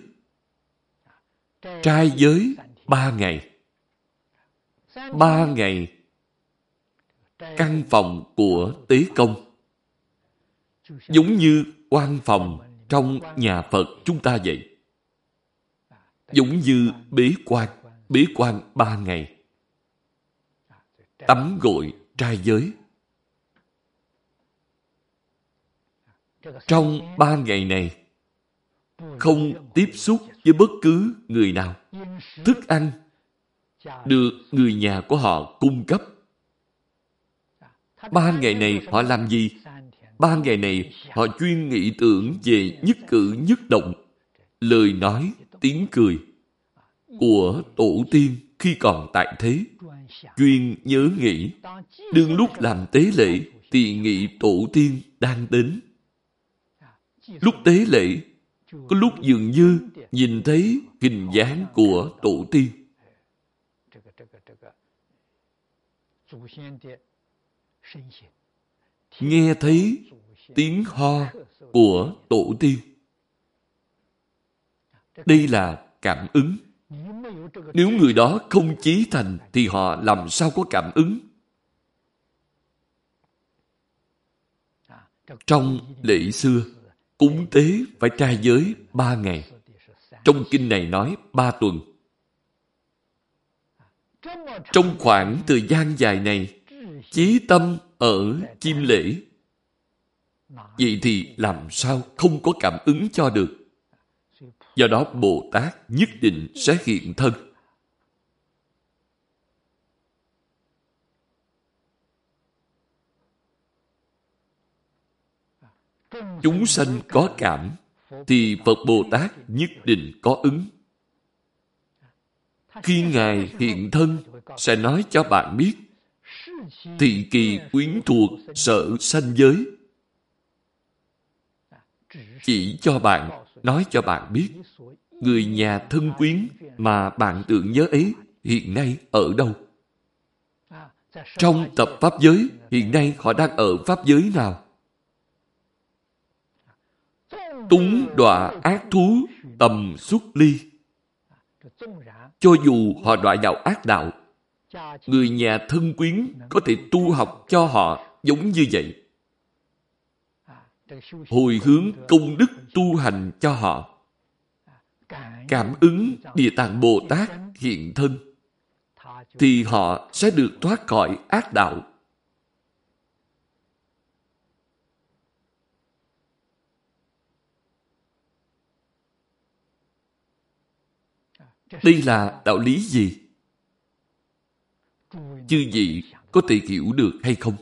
Trai giới ba ngày. Ba ngày căn phòng của tế công. Giống như quan phòng trong nhà Phật chúng ta vậy giống như bế quan, bế quan ba ngày. Tắm gội trai giới. Trong ba ngày này, không tiếp xúc với bất cứ người nào. Thức ăn được người nhà của họ cung cấp. Ba ngày này họ làm gì? Ba ngày này họ chuyên nghĩ tưởng về nhất cử nhất động, lời nói, tiếng cười của tổ tiên khi còn tại thế. Chuyên nhớ nghĩ, đương lúc làm tế lễ thì nghĩ tổ tiên đang đến. Lúc tế lễ, có lúc dường như nhìn thấy hình dáng của tổ tiên. Nghe thấy tiếng ho của tổ tiên. Đây là cảm ứng. Nếu người đó không chí thành thì họ làm sao có cảm ứng? Trong lễ xưa, cúng tế phải trai giới ba ngày. Trong kinh này nói ba tuần. Trong khoảng thời gian dài này, chí tâm ở chim lễ. Vậy thì làm sao không có cảm ứng cho được? Do đó Bồ Tát nhất định sẽ hiện thân. Chúng sanh có cảm, thì Phật Bồ Tát nhất định có ứng. Khi Ngài hiện thân, sẽ nói cho bạn biết thị kỳ quyến thuộc sở sanh giới. Chỉ cho bạn, nói cho bạn biết, người nhà thân quyến mà bạn tưởng nhớ ấy hiện nay ở đâu? Trong tập Pháp giới, hiện nay họ đang ở Pháp giới nào? Túng đọa ác thú tầm xuất ly. Cho dù họ đọa vào ác đạo, người nhà thân quyến có thể tu học cho họ giống như vậy. Hồi hướng công đức tu hành cho họ. Cảm ứng Địa Tạng Bồ Tát hiện thân thì họ sẽ được thoát khỏi ác đạo. Đây là đạo lý gì? Chư vị có thể hiểu được hay không?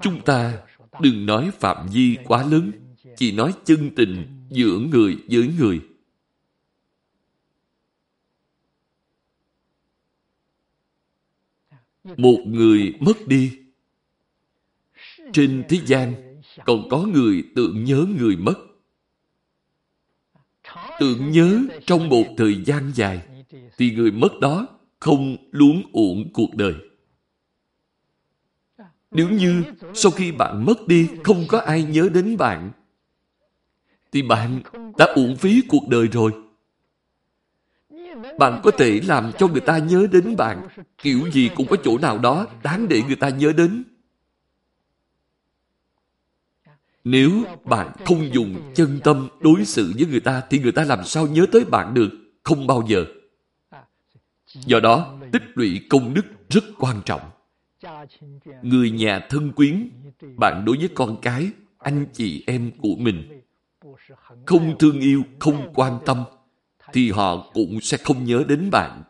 Chúng ta đừng nói phạm vi quá lớn, chỉ nói chân tình giữa người với người. Một người mất đi. Trên thế gian còn có người tưởng nhớ người mất. Tưởng nhớ trong một thời gian dài thì người mất đó không luống uổng cuộc đời. Nếu như sau khi bạn mất đi không có ai nhớ đến bạn, thì bạn đã uổng phí cuộc đời rồi. Bạn có thể làm cho người ta nhớ đến bạn, kiểu gì cũng có chỗ nào đó đáng để người ta nhớ đến. Nếu bạn không dùng chân tâm đối xử với người ta, thì người ta làm sao nhớ tới bạn được? Không bao giờ. Do đó, tích lũy công đức rất quan trọng. Người nhà thân quyến, bạn đối với con cái, anh chị em của mình, không thương yêu, không quan tâm, thì họ cũng sẽ không nhớ đến bạn.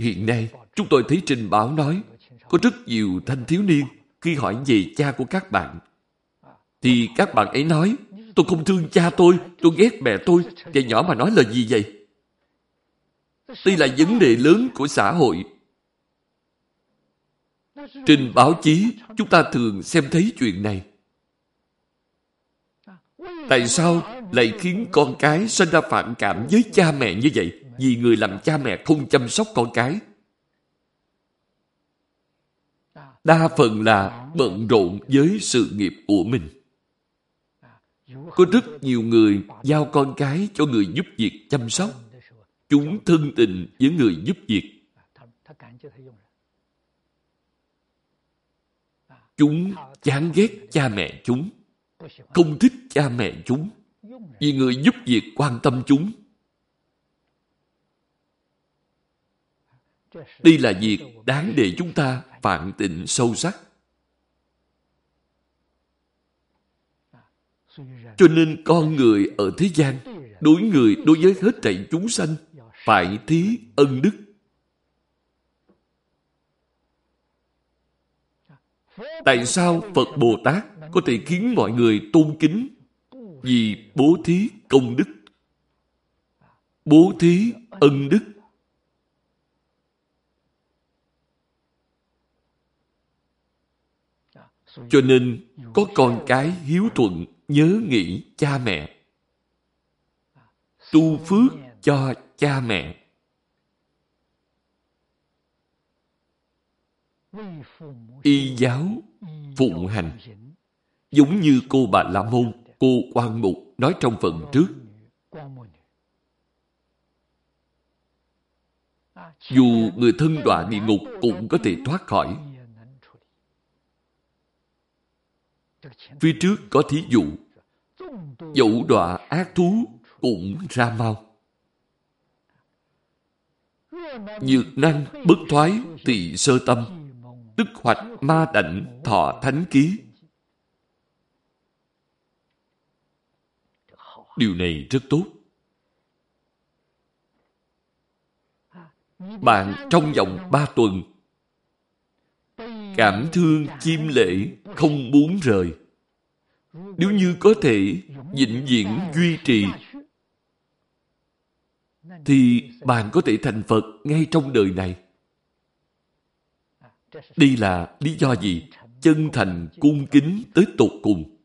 Hiện nay, chúng tôi thấy trình báo nói, có rất nhiều thanh thiếu niên khi hỏi về cha của các bạn, thì các bạn ấy nói, tôi không thương cha tôi, tôi ghét mẹ tôi, trẻ nhỏ mà nói lời gì vậy? Đây là vấn đề lớn của xã hội. Trên báo chí, chúng ta thường xem thấy chuyện này. Tại sao lại khiến con cái sinh ra phản cảm với cha mẹ như vậy? Vì người làm cha mẹ không chăm sóc con cái. Đa phần là bận rộn với sự nghiệp của mình. Có rất nhiều người giao con cái cho người giúp việc chăm sóc. Chúng thân tình với người giúp việc. Chúng chán ghét cha mẹ chúng, không thích cha mẹ chúng, vì người giúp việc quan tâm chúng. Đây là việc đáng để chúng ta phản tịnh sâu sắc. Cho nên con người ở thế gian, đối người đối với hết thảy chúng sanh, phải thí ân đức. Tại sao Phật Bồ Tát có thể khiến mọi người tôn kính vì bố thí công đức, bố thí ân đức. Cho nên có con cái hiếu thuận nhớ nghĩ cha mẹ. Tu phước cho cha mẹ. y giáo phụng hành giống như cô bà la môn cô quan mục nói trong phần trước. Dù người thân đọa địa ngục cũng có thể thoát khỏi. Phía trước có thí dụ. Dẫu đọa ác thú cũng ra mau. Nhược năng bất thoái tỳ sơ tâm, tức hoạch ma đảnh thọ thánh ký. Điều này rất tốt bạn trong vòng ba tuần, cảm thương chim lễ không muốn rời nếu như có thể vĩnh viễn duy trì, thì bạn có thể thành Phật ngay trong đời này. Đây là lý do gì? Chân thành cung kính tới tột cùng.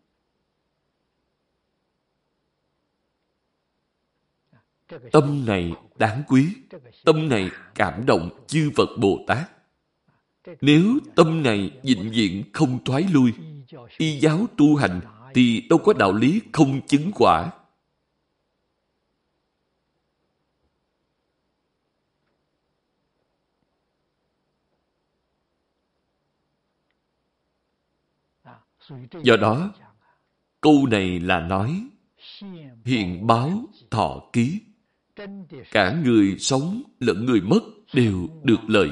Tâm này đáng quý. Tâm này cảm động chư Phật Bồ Tát. Nếu tâm này vĩnh viễn không thoái lui, y giáo tu hành thì đâu có đạo lý không chứng quả. Do đó, câu này là nói hiện báo thọ ký. Cả người sống lẫn người mất đều được lợi.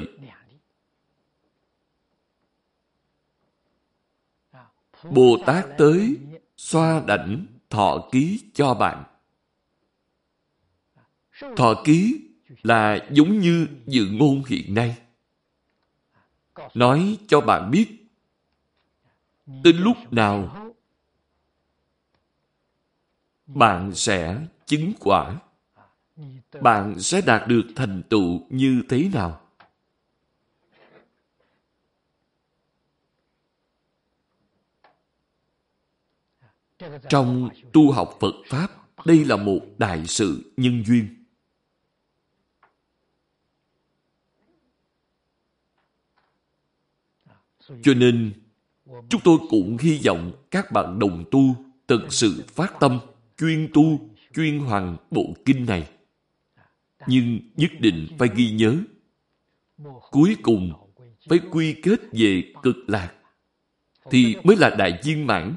Bồ Tát tới, xoa đảnh thọ ký cho bạn. Thọ ký là giống như dự ngôn hiện nay. Nói cho bạn biết, Đến lúc nào bạn sẽ chứng quả. Bạn sẽ đạt được thành tựu như thế nào? Trong tu học Phật Pháp, đây là một đại sự nhân duyên. Cho nên, Chúng tôi cũng hy vọng các bạn đồng tu thực sự phát tâm, chuyên tu, chuyên hoàn bộ kinh này. Nhưng nhất định phải ghi nhớ, cuối cùng phải quy kết về cực lạc, thì mới là đại viên mãn.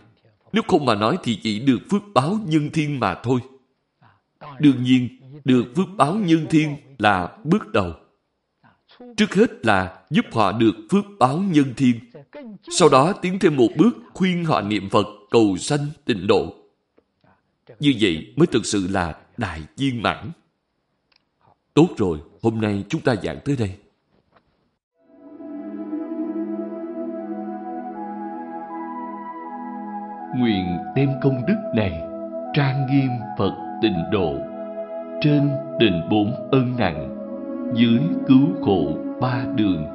Nếu không mà nói thì chỉ được phước báo nhân thiên mà thôi. Đương nhiên, được phước báo nhân thiên là bước đầu. Trước hết là giúp họ được phước báo nhân thiên sau đó tiến thêm một bước khuyên họ niệm Phật cầu sanh tịnh độ. Như vậy mới thực sự là đại viên mãn. Tốt rồi, hôm nay chúng ta giảng tới đây. Nguyện đem công đức này trang nghiêm Phật tịnh độ. Trên đền bốn ân nặng dưới cứu khổ ba đường.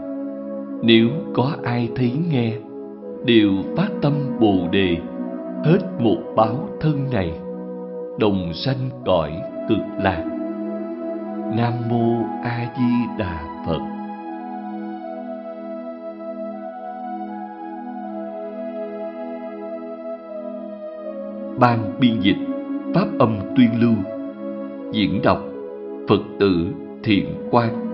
Nếu có ai thấy nghe đều phát tâm bồ đề hết một báo thân này. Đồng sanh cõi cực lạc nam mô a di đà phật. Ban biên dịch, pháp âm tuyên lưu, diễn đọc phật tử thiện quan